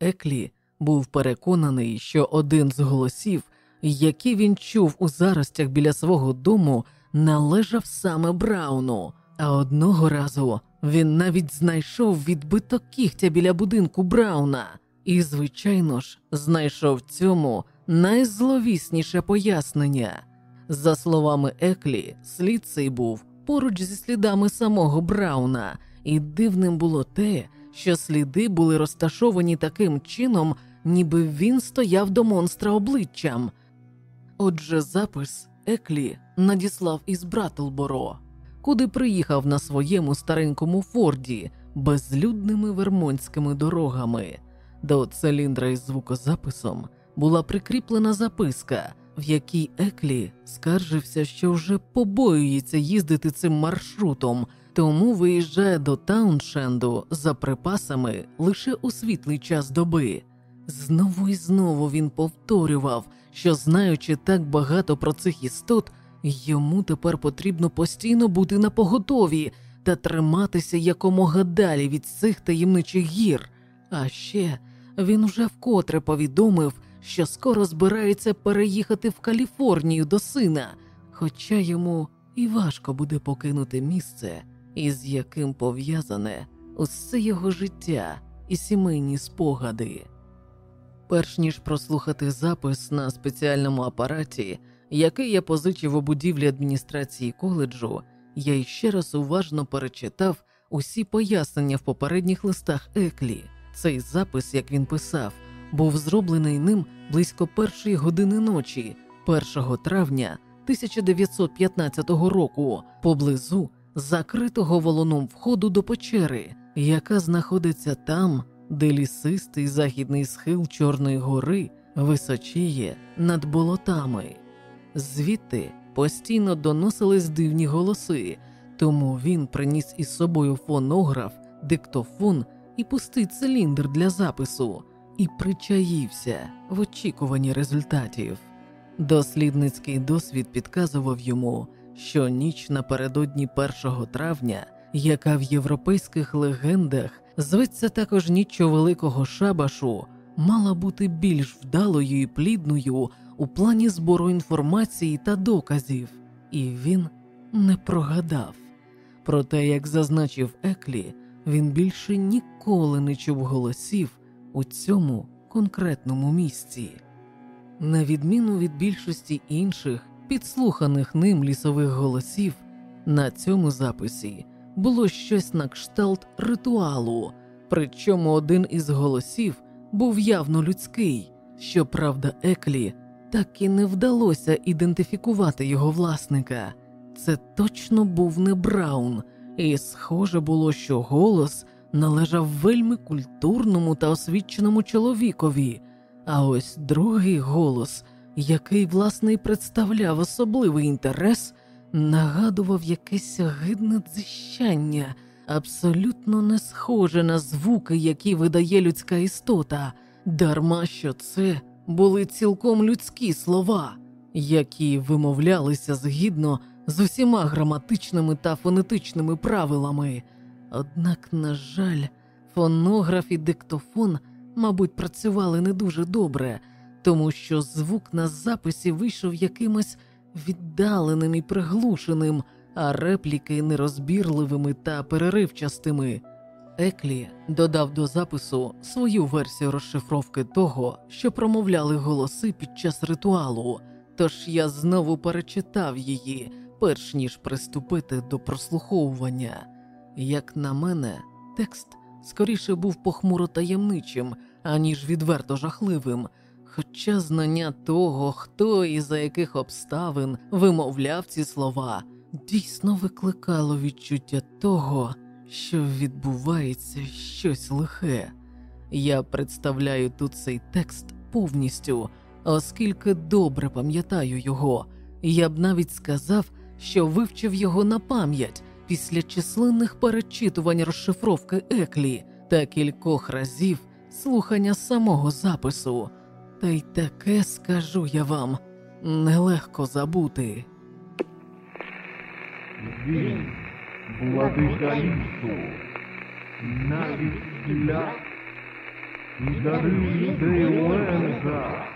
Еклі був переконаний, що один з голосів, які він чув у заростях біля свого дому, належав саме Брауну, а одного разу він навіть знайшов відбиток кігтя біля будинку Брауна, і, звичайно ж, знайшов цьому найзловісніше пояснення. За словами Еклі, слід цей був поруч зі слідами самого Брауна, і дивним було те, що сліди були розташовані таким чином, ніби він стояв до монстра обличчям. Отже, запис Еклі надіслав із Братлборо, куди приїхав на своєму старенькому форді безлюдними вермонтськими дорогами. До циліндра із звукозаписом була прикріплена записка, в якій Еклі скаржився, що вже побоюється їздити цим маршрутом, тому виїжджає до Тауншенду за припасами лише у світлий час доби. Знову і знову він повторював, що, знаючи так багато про цих істот, йому тепер потрібно постійно бути на поготові та триматися якомога далі від цих таємничих гір. А ще він вже вкотре повідомив, що скоро збирається переїхати в Каліфорнію до сина, хоча йому і важко буде покинути місце, із яким пов'язане усе його життя і сімейні спогади. Перш ніж прослухати запис на спеціальному апараті, який я позичив у будівлі адміністрації коледжу, я іще раз уважно перечитав усі пояснення в попередніх листах Еклі. Цей запис, як він писав, був зроблений ним близько першої години ночі, 1 травня 1915 року, поблизу закритого волоном входу до печери, яка знаходиться там, де лісистий західний схил Чорної гори височіє над болотами. Звідти постійно доносились дивні голоси, тому він приніс із собою фонограф, диктофон і пустий циліндр для запису і причаївся в очікуванні результатів. Дослідницький досвід підказував йому, що ніч напередодні 1 травня, яка в європейських легендах зветься також ніччю Великого Шабашу, мала бути більш вдалою і плідною у плані збору інформації та доказів, і він не прогадав. Проте, як зазначив Еклі, він більше ніколи не чув голосів у цьому конкретному місці. На відміну від більшості інших підслуханих ним лісових голосів, на цьому записі було щось на кшталт ритуалу, причому один із голосів був явно людський. Щоправда, Еклі так і не вдалося ідентифікувати його власника. Це точно був не Браун, і схоже було, що голос належав вельми культурному та освіченому чоловікові, а ось другий голос, який власне представляв особливий інтерес, нагадував якесь гидне дзищання, абсолютно не схоже на звуки, які видає людська істота, дарма що це були цілком людські слова, які вимовлялися згідно з усіма граматичними та фонетичними правилами. Однак, на жаль, фонограф і диктофон, мабуть, працювали не дуже добре, тому що звук на записі вийшов якимось віддаленим і приглушеним, а репліки нерозбірливими та переривчастими. Еклі додав до запису свою версію розшифровки того, що промовляли голоси під час ритуалу, тож я знову перечитав її, перш ніж приступити до прослуховування. Як на мене, текст скоріше був похмуро таємничим, аніж відверто жахливим, хоча знання того, хто і за яких обставин вимовляв ці слова, дійсно викликало відчуття того що відбувається щось лихе. Я представляю тут цей текст повністю, оскільки добре пам'ятаю його, я б навіть сказав, що вивчив його на пам'ять після численних перечитувань розшифровки Еклі та кількох разів слухання самого запису. Та й таке скажу я вам. Нелегко забути. Він владика лісу, навіть для і дарив людей Ленга,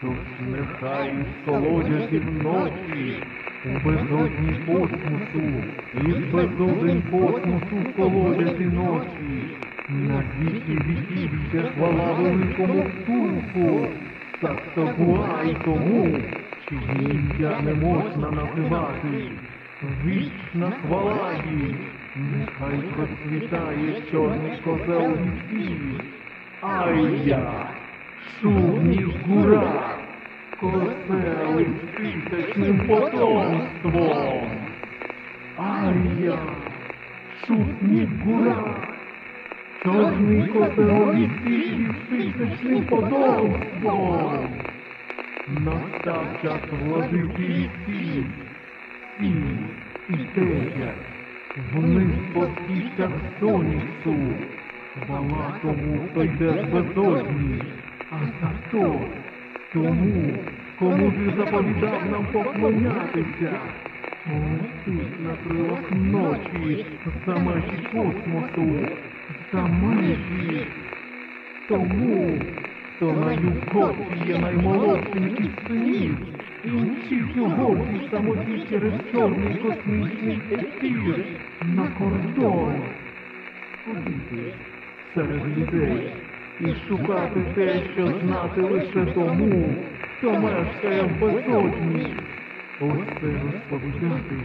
тож нехай колодязі вночі у безодні космосу, і з безодень космосу в колодязі ночі, на віки віків ще хвала великому турку, птуху, Сактогуай тому, чиї ім'я не можна називати. Вічна хвала їй, нехай процвітає чорний козел лісів. Ай я, шумні гура, козели з тисячним потомством. Ай я, шумні гура, чорний козел лісів з тисячним потомством. Настав час владики лісів. Сім і дев'ять, вниз по східцях сонцю, хвала тому, хто йде з безодні, а за то тому, кому ти заповідав нам поклонятися. Летить на крилах ночі, за межі космосу, за межі тому, хто на юготі є наймолодшим із синів. І мчить сьогодні самоті через чорний космічний ефір на кордон. Ходити серед людей і шукати те, що знати лише тому, хто мешкає в безодні. Усе розповідати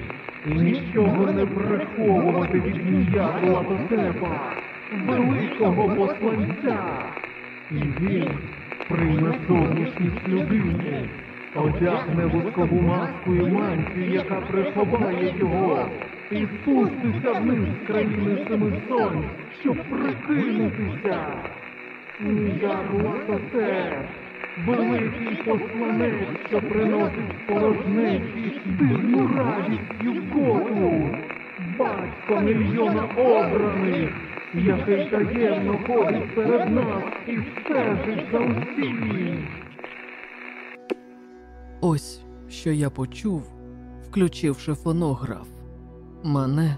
і нічого не приховувати від ніякого дотепа, великого посланця. І він прийме зовнішність людини одягне воскову маску і мантію, яка приховає його, і спуститься вниз з країни семи сонь, щоб прикинутися. Ярло те, великий посланець, що приносить порожнечі дивну радість Юготу, батько мільйона обраних, який таємно ходить серед нас і стежить за усім. Ось що я почув, включивши фонограф. Мене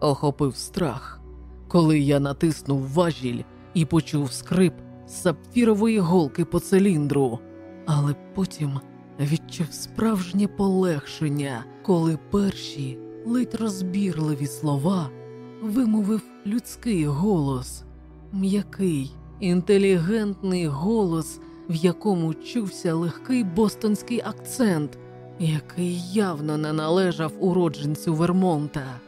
охопив страх, коли я натиснув важіль і почув скрип сапфірової голки по циліндру, але потім відчув справжнє полегшення, коли перші ледь розбірливі слова вимовив людський голос, м'який, інтелігентний голос в якому чувся легкий бостонський акцент, який явно не належав уродженцю Вермонта.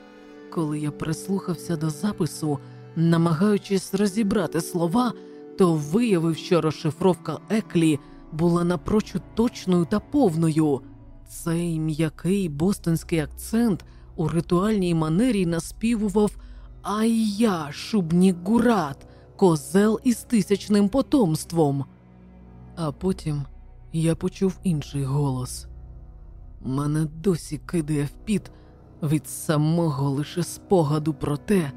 Коли я прислухався до запису, намагаючись розібрати слова, то виявив, що розшифровка Еклі була напрочуд точною та повною. Цей м'який бостонський акцент у ритуальній манері наспівував Ай я, шубнік гурат, козел із тисячним потомством. А потім я почув інший голос. Мене досі кидає в піт від самого лише спогаду про те,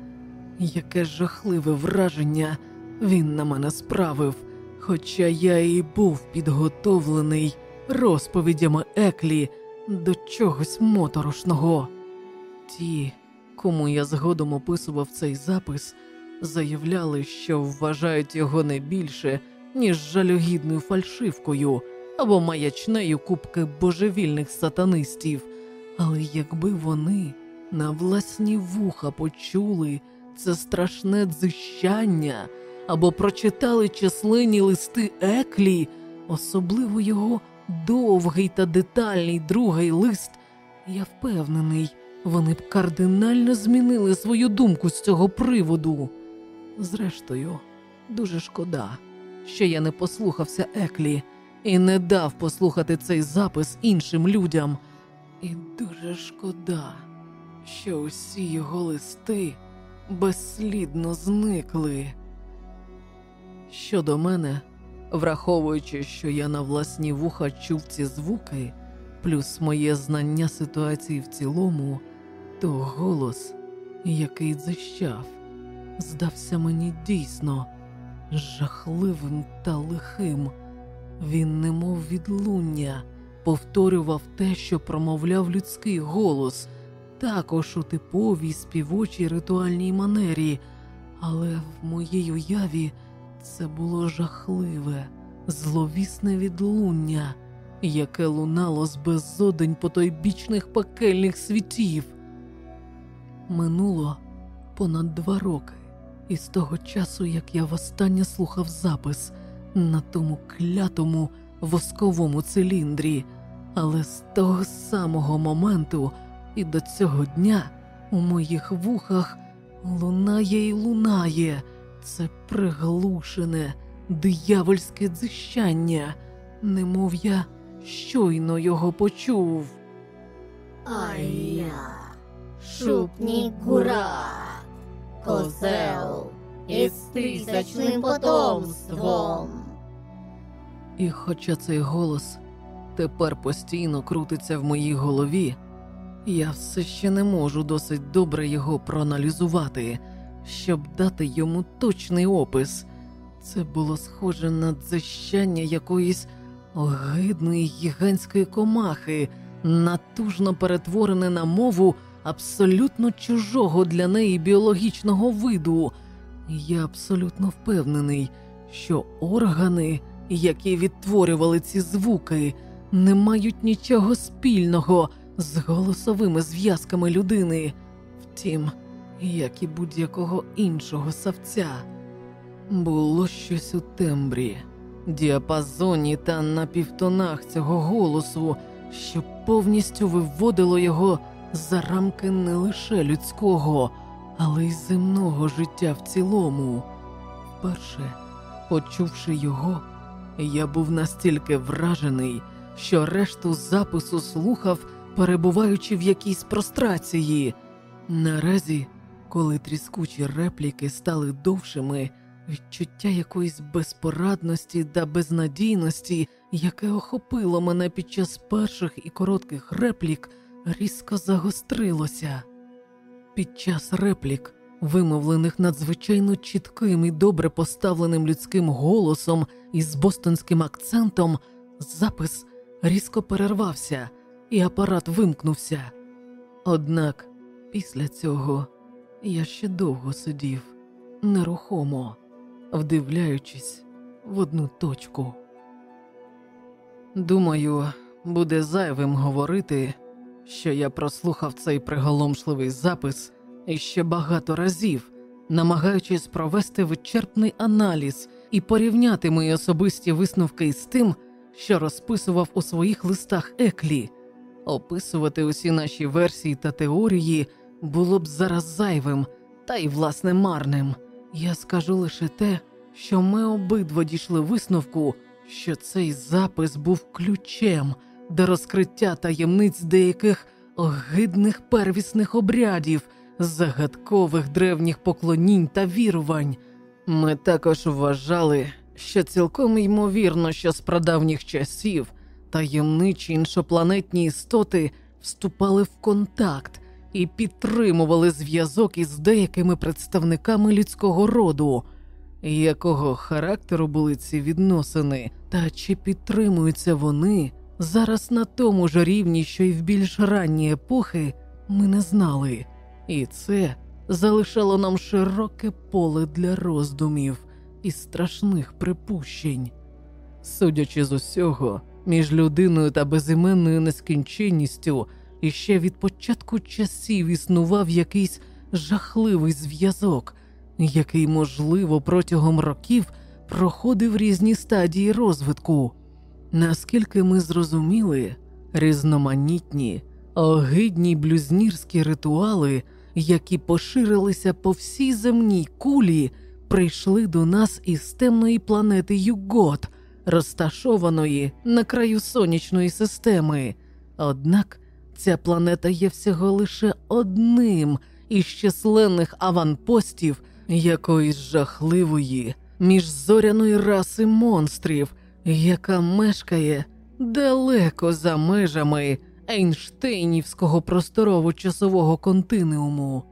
яке жахливе враження він на мене справив, хоча я і був підготовлений розповідями Еклі до чогось моторошного. Ті, кому я згодом описував цей запис, заявляли, що вважають його не більше, ніж жалюгідною фальшивкою або маячнею купки божевільних сатанистів. Але якби вони на власні вуха почули це страшне дзищання або прочитали численні листи Еклі, особливо його довгий та детальний другий лист, я впевнений, вони б кардинально змінили свою думку з цього приводу. Зрештою, дуже шкода, що я не послухався Еклі і не дав послухати цей запис іншим людям. І дуже шкода, що усі його листи безслідно зникли. Щодо мене, враховуючи, що я на власні вуха чув ці звуки, плюс моє знання ситуації в цілому, то голос, який дзищав, здався мені дійсно жахливим та лихим. Він, немов відлуння, повторював те, що промовляв людський голос, також у типовій співочій ритуальній манері, але в моїй уяві це було жахливе, зловісне відлуння, яке лунало з безодень потойбічних пекельних світів. Минуло понад два роки, і з того часу, як я востаннє слухав запис на тому клятому восковому циліндрі, але з того самого моменту і до цього дня у моїх вухах лунає і лунає це приглушене, диявольське дзищання, немов я щойно його почув. А я шупнік гура, козел із тисячним потомством. І хоча цей голос тепер постійно крутиться в моїй голові, я все ще не можу досить добре його проаналізувати, щоб дати йому точний опис. Це було схоже на дзищання якоїсь огидної гігантської комахи, натужно перетворене на мову абсолютно чужого для неї біологічного виду. Я абсолютно впевнений, що органи, які відтворювали ці звуки, не мають нічого спільного з голосовими зв'язками людини, втім, як і будь-якого іншого савця. Було щось у тембрі, діапазоні та на півтонах цього голосу, що повністю виводило його за рамки не лише людського, але й земного життя в цілому. Вперше, почувши його, я був настільки вражений, що решту запису слухав, перебуваючи в якійсь прострації. Наразі, коли тріскучі репліки стали довшими, відчуття якоїсь безпорадності та безнадійності, яке охопило мене під час перших і коротких реплік, різко загострилося. Під час реплік, вимовлених надзвичайно чітким і добре поставленим людським голосом із бостонським акцентом, запис різко перервався, і апарат вимкнувся. Однак після цього я ще довго сидів нерухомо, вдивляючись в одну точку. Думаю, буде зайвим говорити, що я прослухав цей приголомшливий запис іще багато разів, намагаючись провести вичерпний аналіз і порівняти мої особисті висновки із тим, що розписував у своїх листах Еклі. Описувати усі наші версії та теорії було б зараз зайвим та й власне марним. Я скажу лише те, що ми обидва дійшли висновку, що цей запис був ключем до розкриття таємниць деяких огидних первісних обрядів, загадкових древніх поклонінь та вірувань. Ми також вважали, що цілком ймовірно, що з прадавніх часів таємничі іншопланетні істоти вступали в контакт і підтримували зв'язок із деякими представниками людського роду. Якого характеру були ці відносини, та чи підтримуються вони зараз на тому ж рівні, що й в більш ранні епохи, ми не знали, і це залишало нам широке поле для роздумів і страшних припущень. Судячи з усього, між людиною та безіменною нескінченністю іще від початку часів існував якийсь жахливий зв'язок, який, можливо, протягом років проходив різні стадії розвитку. Наскільки ми зрозуміли, різноманітні, огидні блюзнірські ритуали, які поширилися по всій земній кулі, прийшли до нас із темної планети Югот, розташованої на краю сонячної системи. Однак ця планета є всього лише одним із численних аванпостів якоїсь жахливої міжзоряної раси монстрів, яка мешкає далеко за межами Ейнштейнівського просторово-часового континууму.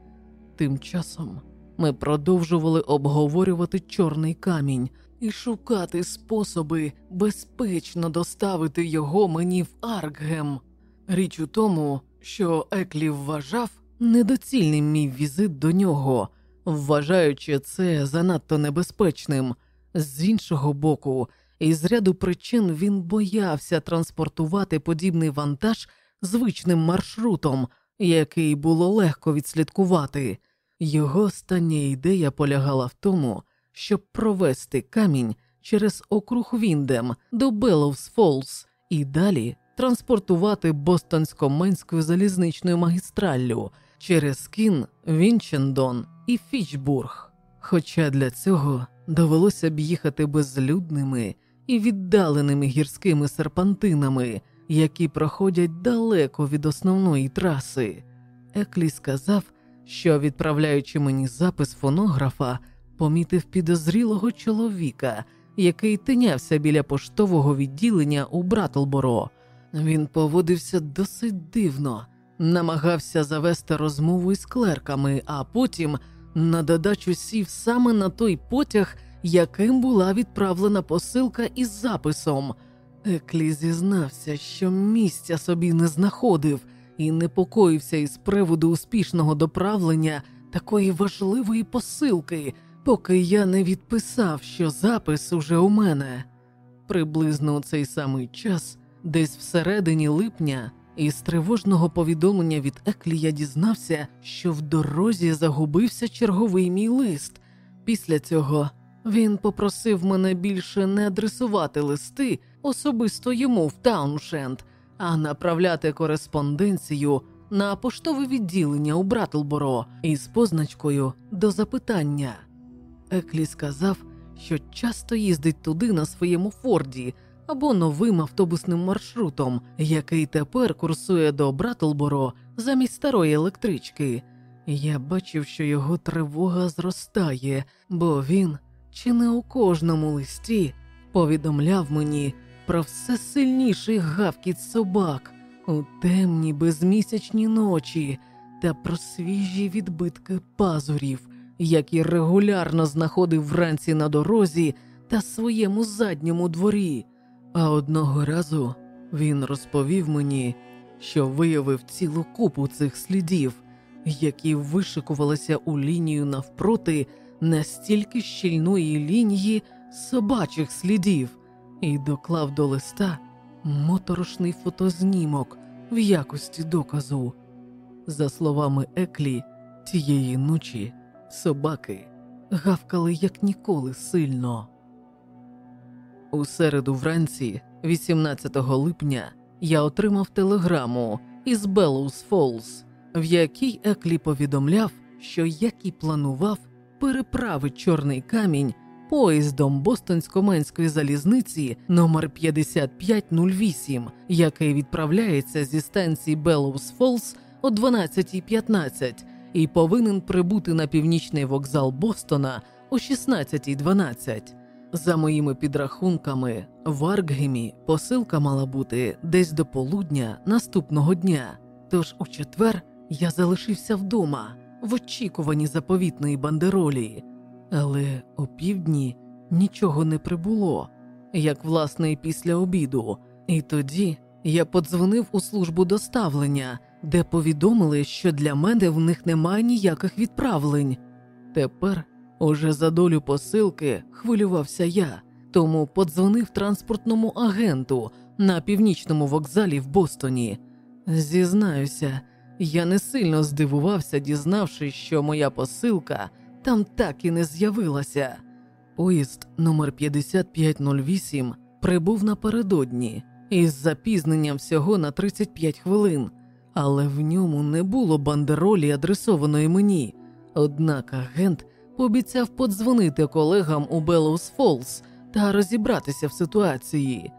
Тим часом ми продовжували обговорювати чорний камінь і шукати способи безпечно доставити його мені в Аркгем. Річ у тому, що Еклі вважав недоцільним мій візит до нього, вважаючи це занадто небезпечним. З іншого боку, із ряду причин він боявся транспортувати подібний вантаж звичним маршрутом, який було легко відслідкувати. Його остання ідея полягала в тому, щоб провести камінь через округ Віндем до Белловс Фолз і далі транспортувати Бостонсько-Менською залізничною магістраллю через Кін, Вінчендон і Фічбург. Хоча для цього довелося б їхати безлюдними і віддаленими гірськими серпантинами, які проходять далеко від основної траси. Еклі сказав, що, відправляючи мені запис фонографа, помітив підозрілого чоловіка, який тинявся біля поштового відділення у Братлборо. Він поводився досить дивно, намагався завести розмову із клерками, а потім на додачу сів саме на той потяг, яким була відправлена посилка із записом. Еклі зізнався, що місця собі не знаходив і непокоївся із приводу успішного доправлення такої важливої посилки, поки я не відписав, що запис уже у мене. Приблизно у цей самий час, десь всередині липня, із тривожного повідомлення від Еклі я дізнався, що в дорозі загубився черговий мій лист. Після цього він попросив мене більше не адресувати листи особисто йому в Тауншенд, а направляти кореспонденцію на поштове відділення у Братлборо із позначкою до запитання. Еклі сказав, що часто їздить туди на своєму Форді або новим автобусним маршрутом, який тепер курсує до Братлборо замість старої електрички. Я бачив, що його тривога зростає, бо він чи не у кожному листі повідомляв мені про все сильніший гавкіт собак у темні безмісячні ночі та про свіжі відбитки пазурів, які регулярно знаходив вранці на дорозі та своєму задньому дворі. А одного разу він розповів мені, що виявив цілу купу цих слідів, які вишикувалися у лінію навпроти настільки щільної лінії собачих слідів, і доклав до листа моторошний фотознімок в якості доказу. За словами Еклі, тієї ночі собаки гавкали як ніколи сильно. У середу вранці, 18 липня, я отримав телеграму із Беллоус Фолз, в якій Еклі повідомляв, що як і планував, переправить чорний камінь поїздом Бостонсько-Менської залізниці номер 5508, який відправляється зі станції Беллоус Фолз о 12.15 і повинен прибути на північний вокзал Бостона о 16.12. За моїми підрахунками, в Аркгемі посилка мала бути десь до полудня наступного дня. Тож у четвер я залишився вдома в очікуванні заповітної бандеролі, але о півдні нічого не прибуло, як власне і після обіду. І тоді Я подзвонив у службу доставлення, де повідомили, що для мене в них немає ніяких відправлень. Тепер уже за долю посилки хвилювався я, тому подзвонив транспортному агенту на північному вокзалі в Бостоні. Зізнаюся, я не сильно здивувався, дізнавшись, що моя посилка там так і не з'явилася. Поїзд номер 5508 прибув напередодні із запізненням всього на 35 хвилин, але в ньому не було бандеролі, адресованої мені. Однак агент пообіцяв подзвонити колегам у Беллоус Фолз та розібратися в ситуації.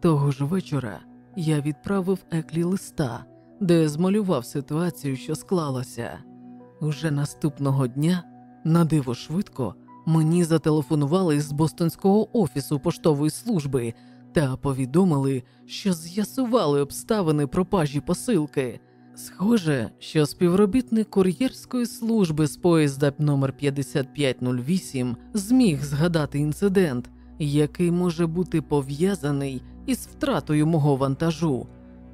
Того ж вечора я відправив Еклі листа, де змалював ситуацію, що склалася. Уже наступного дня, на диво швидко, мені зателефонували з бостонського офісу поштової служби та повідомили, що з'ясували обставини пропажі посилки. Схоже, що співробітник кур'єрської служби з поїзда номер 5508 зміг згадати інцидент, який може бути пов'язаний із втратою мого вантажу.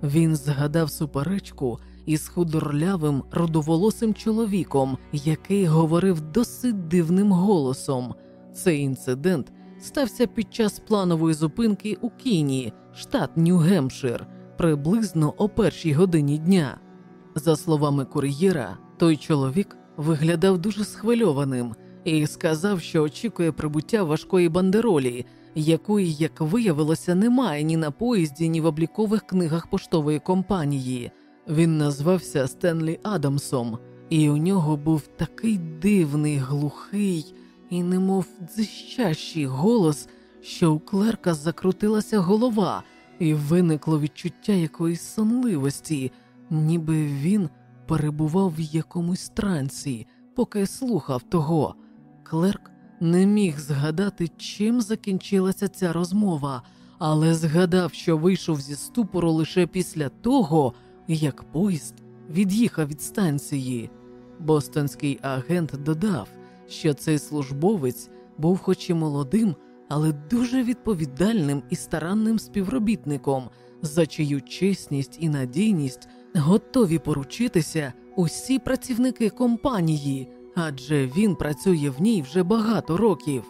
Він згадав суперечку із худорлявим рудоволосим чоловіком, який говорив досить дивним голосом. Цей інцидент стався під час планової зупинки у Кіні, штат Нью-Гемпшир, приблизно о першій годині дня. За словами кур'єра, той чоловік виглядав дуже схвильованим і сказав, що очікує прибуття важкої бандеролі, якої, як виявилося, немає ні на поїзді, ні в облікових книгах поштової компанії. Він назвався Стенлі Адамсом, і у нього був такий дивний, глухий і, немов дзищащий голос, що у клерка закрутилася голова, і виникло відчуття якоїсь сонливості, ніби він перебував в якомусь трансі, поки слухав того. Клерк не міг згадати, чим закінчилася ця розмова, але згадав, що вийшов зі ступору лише після того, як поїзд від'їхав від станції. Бостонський агент додав, що цей службовець був, хоч і молодим, але дуже відповідальним і старанним співробітником, за чию чесність і надійність готові поручитися усі працівники компанії, адже він працює в ній вже багато років.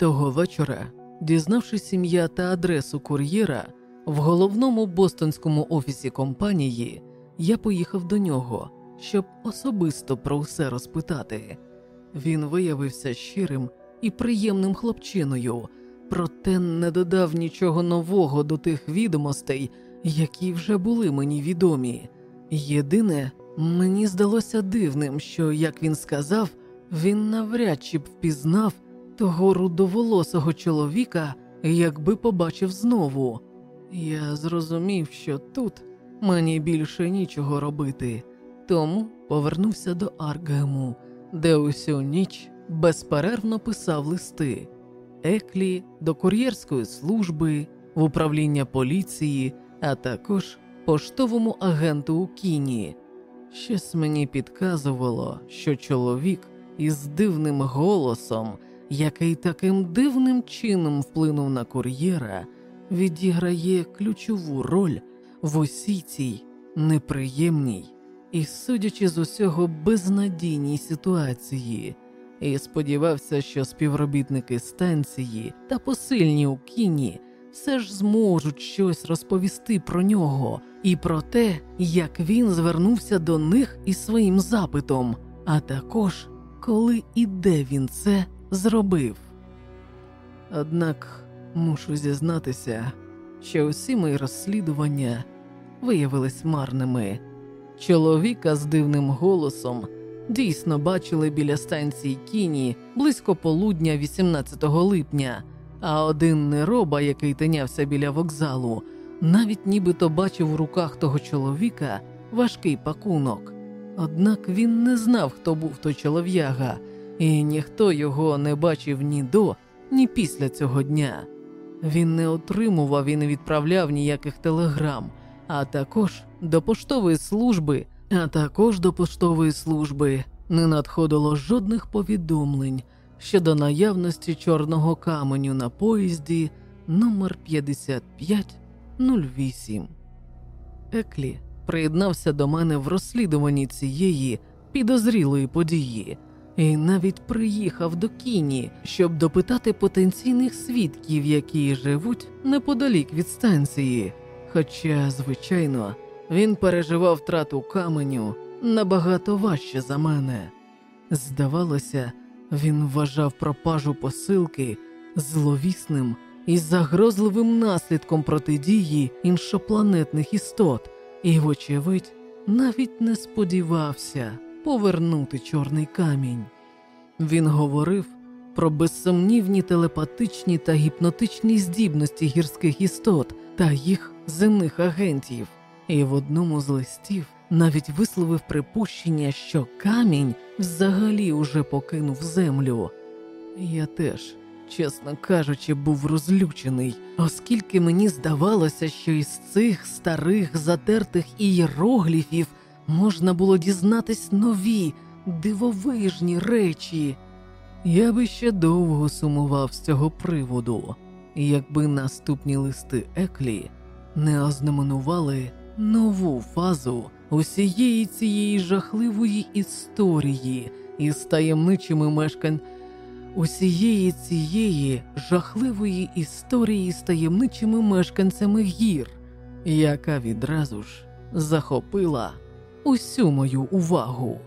Того вечора, дізнавшись ім'я та адресу кур'єра, в головному бостонському офісі компанії я поїхав до нього, щоб особисто про все розпитати. Він виявився щирим і приємним хлопчиною, проте не додав нічого нового до тих відомостей, які вже були мені відомі. Єдине, мені здалося дивним, що, як він сказав, він навряд чи б впізнав того рудоволосого чоловіка, якби побачив знову. Я зрозумів, що тут мені більше нічого робити, тому повернувся до Аргему, де усю ніч безперервно писав листи Еклі до кур'єрської служби, в управління поліції, а також поштовому агенту у Кіні. Щось мені підказувало, що чоловік із дивним голосом, який таким дивним чином вплинув на кур'єра, відіграє ключову роль в усій цій неприємній і, судячи з усього, безнадійній ситуації, і сподівався, що співробітники станції та посильні у кіні все ж зможуть щось розповісти про нього і про те, як він звернувся до них із своїм запитом, а також коли і де він це зробив. Однак мушу зізнатися, що усі мої розслідування виявились марними. Чоловіка з дивним голосом дійсно бачили біля станції Кіні близько полудня 18 липня, а один нероба, який тинявся біля вокзалу, навіть нібито бачив у руках того чоловіка важкий пакунок. Однак він не знав, хто був той чолов'яга, і ніхто його не бачив ні до, ні після цього дня. Він не отримував і не відправляв ніяких телеграм, а також до поштової служби, а також до поштової служби не надходило жодних повідомлень щодо наявності чорного каменю на поїзді номер 5508. Еклі приєднався до мене в розслідуванні цієї підозрілої події, і навіть приїхав до Кіні, щоб допитати потенційних свідків, які живуть неподалік від станції. Хоча, звичайно, він переживав втрату каменю набагато важче за мене. Здавалося, він вважав пропажу посилки зловісним і загрозливим наслідком протидії іншопланетних істот, і, вочевидь, навіть не сподівався повернути чорний камінь. Він говорив про безсумнівні телепатичні та гіпнотичні здібності гірських істот та їх земних агентів, і в одному з листів навіть висловив припущення, що камінь взагалі уже покинув землю. Я теж, чесно кажучи, був розлючений, оскільки мені здавалося, що із цих старих затертих ієрогліфів можна було дізнатись нові, дивовижні речі. Я би ще довго сумував з цього приводу, якби наступні листи Еклі не ознаменували нову фазу усієї цієї жахливої історії із таємничими мешкань. Усієї цієї жахливої історії з таємничими мешканцями гір, яка відразу ж захопила усю мою увагу.